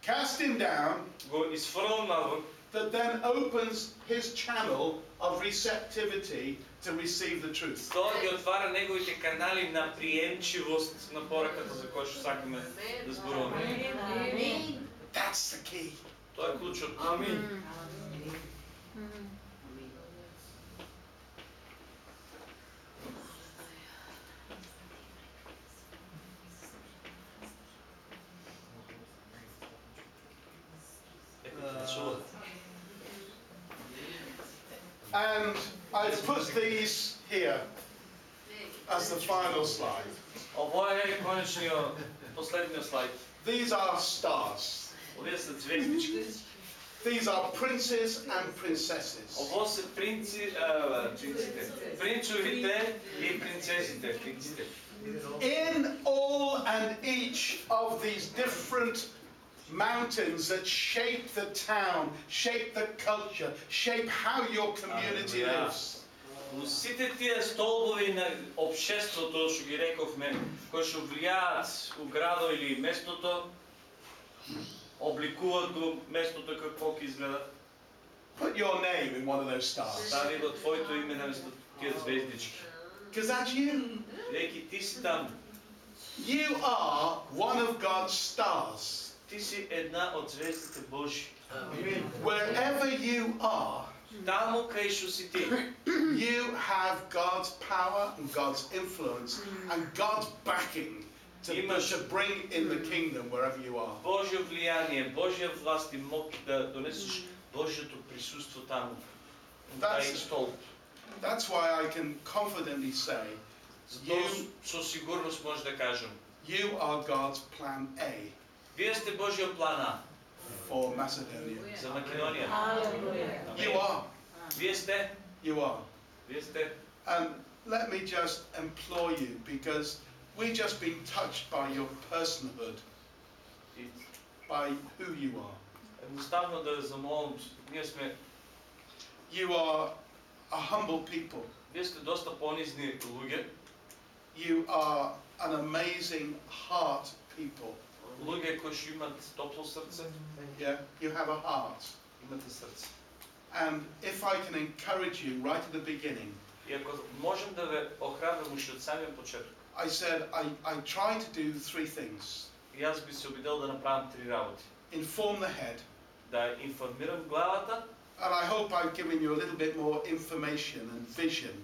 cast him down, го изфрлам навън, that then opens his channel of receptivity to receive the truth. тоа ги отвара неговите канали на приемчивост на пораката за која што сакаме да зборуваме. That's the key. Тоа е клучот. Амин. And I've put these here as the final slide. These are stars. These are princes and princesses. In all and each of these different mountains that shape the town, shape the culture, shape how your community Hallelujah. lives. Но сите тие столбови на обшеството, што ги рековме, кои што влијаат у градо или местото, обликуваат го местото какво ќе изгледа. Put your name in one of those stars. Стави го твоето име наместо тие звездички. Because that's you. Реки ти си там. You are one of God's stars. Ти си една од звездите Божи. Wherever you are, Таму кај што си ти. You have God's power and God's influence and God's backing to, Имаш- to bring in the kingdom wherever you are. Божјо влијание, Божја власт и моќ да донесеш Божјото присуство таму. Тај That's- столб. That's why I can confidently say Затоа You- со сигурност може да кажем. you are God's plan A Вие сте Божјо план А for Macedonia. за Македонија. Hallelujah. You are. Вие сте, You are. вие сте. And let me just implore you because we've just been touched by your personhood, И by who you are. едноставно да замолам, ние сме, You are a humble people. вие сте доста понизни луѓе, You are an amazing heart people. луѓе кои што имат топло срце, Yeah, you have a heart. имате срце. And if I can encourage you right at the beginning, И ако можем да ве охрабрам уште од самиот почеток, I said I, I try to do three things и јас би се обидел да направам три работи. inform the head, Да информирам главата, and I hope I've given you a little bit more information and vision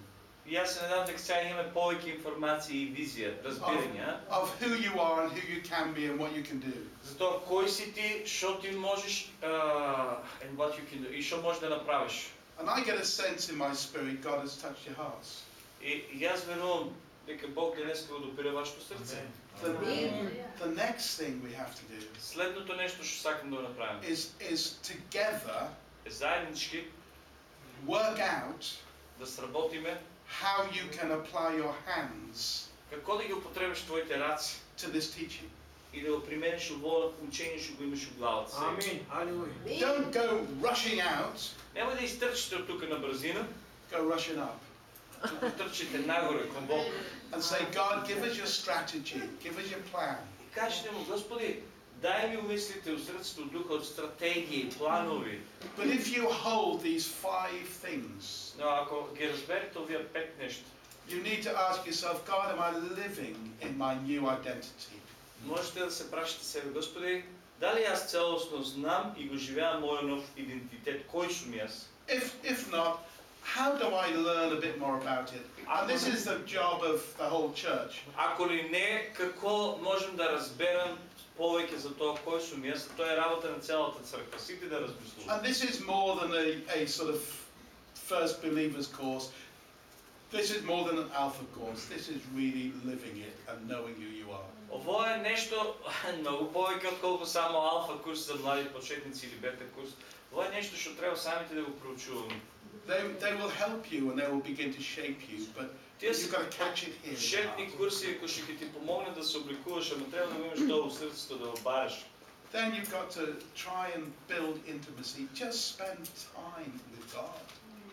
и јас се надам дека сега имаме повеќе информации и визија, разбирање, а? of who you are and who you can be and what you can do. За тоа кој си ти, што ти можеш uh, and what you can do и што можеш да направиш. And I get a sense in my spirit God has touched your hearts. И и јас верувам дека Бог денес ќе го допира вашето срце. The, the next thing we have to do Следното нешто што сакам да го направим is, is together е заеднички work out да сработиме how you can apply your hands како да ги употребиш твоите раци to this teaching. и да го примениш во учење што го имаш во главата си. Амин. Алелуја. Don't go rushing out, Нема да изтрчите од тука на брзина, go rushing up. туку трчите нагоре кон Бог And say, God, give us your strategy, give us your plan. и кажете му, Господи, дај ми умислите у срцето духот стратегии, планови. But if you hold these five things, Но ако ги разберете овие пет нешта, you need to ask yourself, God, am I living in my new identity? можете да се прашате себе, Господи, дали јас целосно знам и го живеам мојот нов идентитет, кој сум јас? If, if not, how do I learn a bit more about it? And this is the job of the whole church. Ако ли не, како можем да разберам повеќе за тоа кој сум јас? Тоа е работа на целата црква, сите да размислуват. And this is more than a, a sort of first believers course. This is more than an alpha course. This is really living it and knowing who you are. Ово е нешто многу повеќе отколку само алфа курс за млади почетници или бета курс. Ово е нешто што треба самите да го проучуваме. They, they will help you and they will begin to shape you, but Тие you've се got to catch it here. in your шетни heart. курси кои ќе ти помогнат да се обликуваш, ама треба да го имаш тоа во срцето да го бараш. Then you've got to try and build intimacy. Just spend time with God.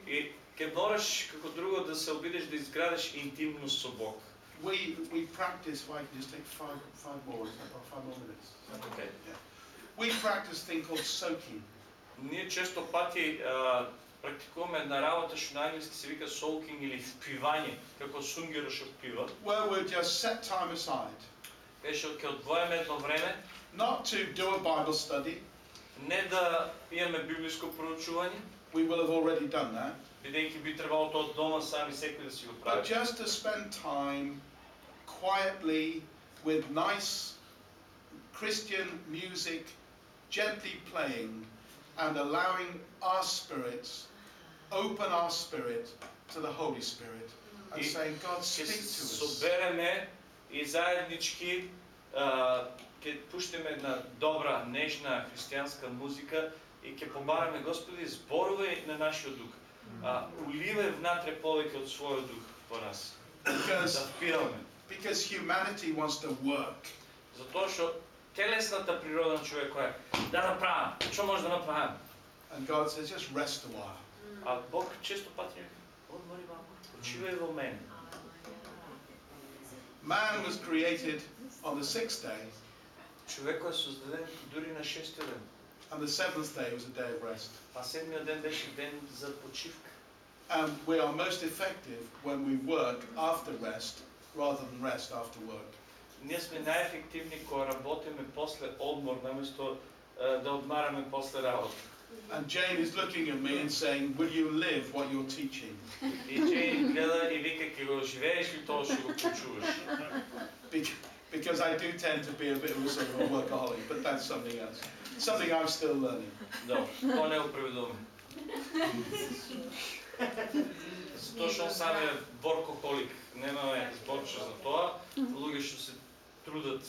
И ќе мораш како друго да се обидеш да изградиш интимност со Бог. We, we practice, if I can just take five, five more, is that- or five more minutes. Is that Okay. Yeah. We practice a thing called soaking. Ние често пати а, практикуваме една работа што на англиски се вика soaking или впивање, како сунгера што впива. Where we'll just set time aside, Кај што ќе одвоиме едно време, not to do a Bible study. не да имаме библиско проучување, We will have already done that. бидејќи би требало тоа од дома сами секој да си го But прави. just to spend time quietly with nice Christian music gently playing and allowing our spirits, open our spirit to the Holy Spirit and И saying, God, Ќе speak се to us. собереме и заеднички а, ќе пуштиме една добра, нежна христијанска музика и ќе побараме Господи зборувај на нашиот дух. А, уливај внатре повеќе од својот дух во нас. Да Because, впиваме. because humanity wants to work. Затоа што телесната природа на човекот е да направам, што може да направам? And God says, just rest a while. А Бог често пати ни одмори малку, почивај во мене. Man was created on the sixth day, Човекот е создаден дури на шестиот ден, and the seventh day was a day of rest. а седмиот ден беше ден за почивка. And we are most effective when we work after rest rather than rest after work. Ние сме најефективни кога работиме после одмор, наместо е, да одмараме после работа. And Jane is looking at me and saying, Will you live what you're teaching? И Джейн гледа и вика, ќе го живееш ли тоа што го почуваш? Bec- Because I do tend to be a bit of a sort of a workaholic, but that's something else. Something I'm still learning. Да, тоа не го преведуваме. Затоа што он сам е воркохолик, немаме зборче за тоа, луѓе што се трудат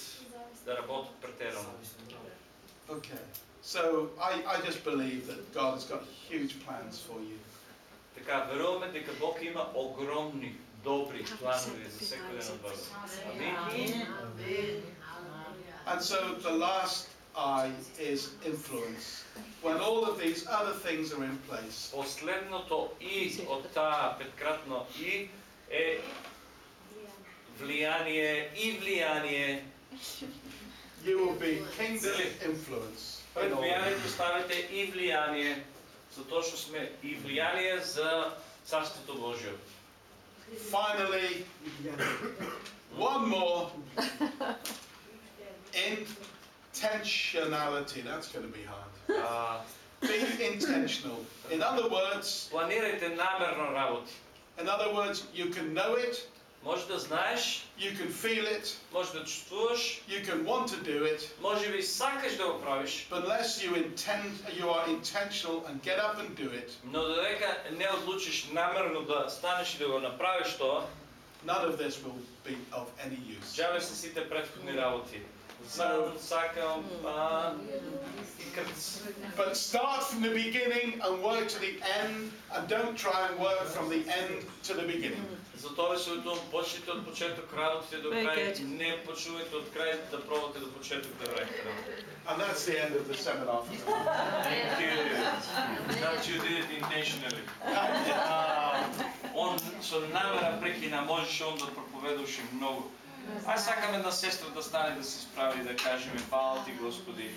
да работат претерано. Okay. So I, I just believe that God has got huge plans for you. Така, веруваме дека Бог има огромни, добри планови за секој ден од вас. Амин. And so the last I is influence. When all of these other things are in place, Последното и од таа петкратно и е влијание и влијание. you will be kingdom influence. Пред in all of влијанието ставите и влијание, затоа што сме и влијание за Царството Божјо. Finally, one more intentionality. That's going to be hard. А, Be intentional. In other words, планирајте намерно работи. in other words, you can know it, Може да знаеш, you can feel it, може да чувствуваш, you can want to do it, може би сакаш да го правиш, but unless you intend, you are intentional and get up and do it, но додека не одлучиш намерно да станеш и да го направиш тоа, none of this will be of any use. Джаве се сите предходни работи. Садот сакам, а, и крц. But start from the beginning and work to the end, and don't try and work from the end to the beginning. Затоа ви советувам, почнете од почеток работите до good. не почнувате од крај да пробате до почеток да враќате работи. And that's the end of the seminar. Thank you. That you did it intentionally. Он со намера прекина можеше он да проповедуваше многу. Ај сакам една сестра да стане да се справи и да кажеме фала ти Господи.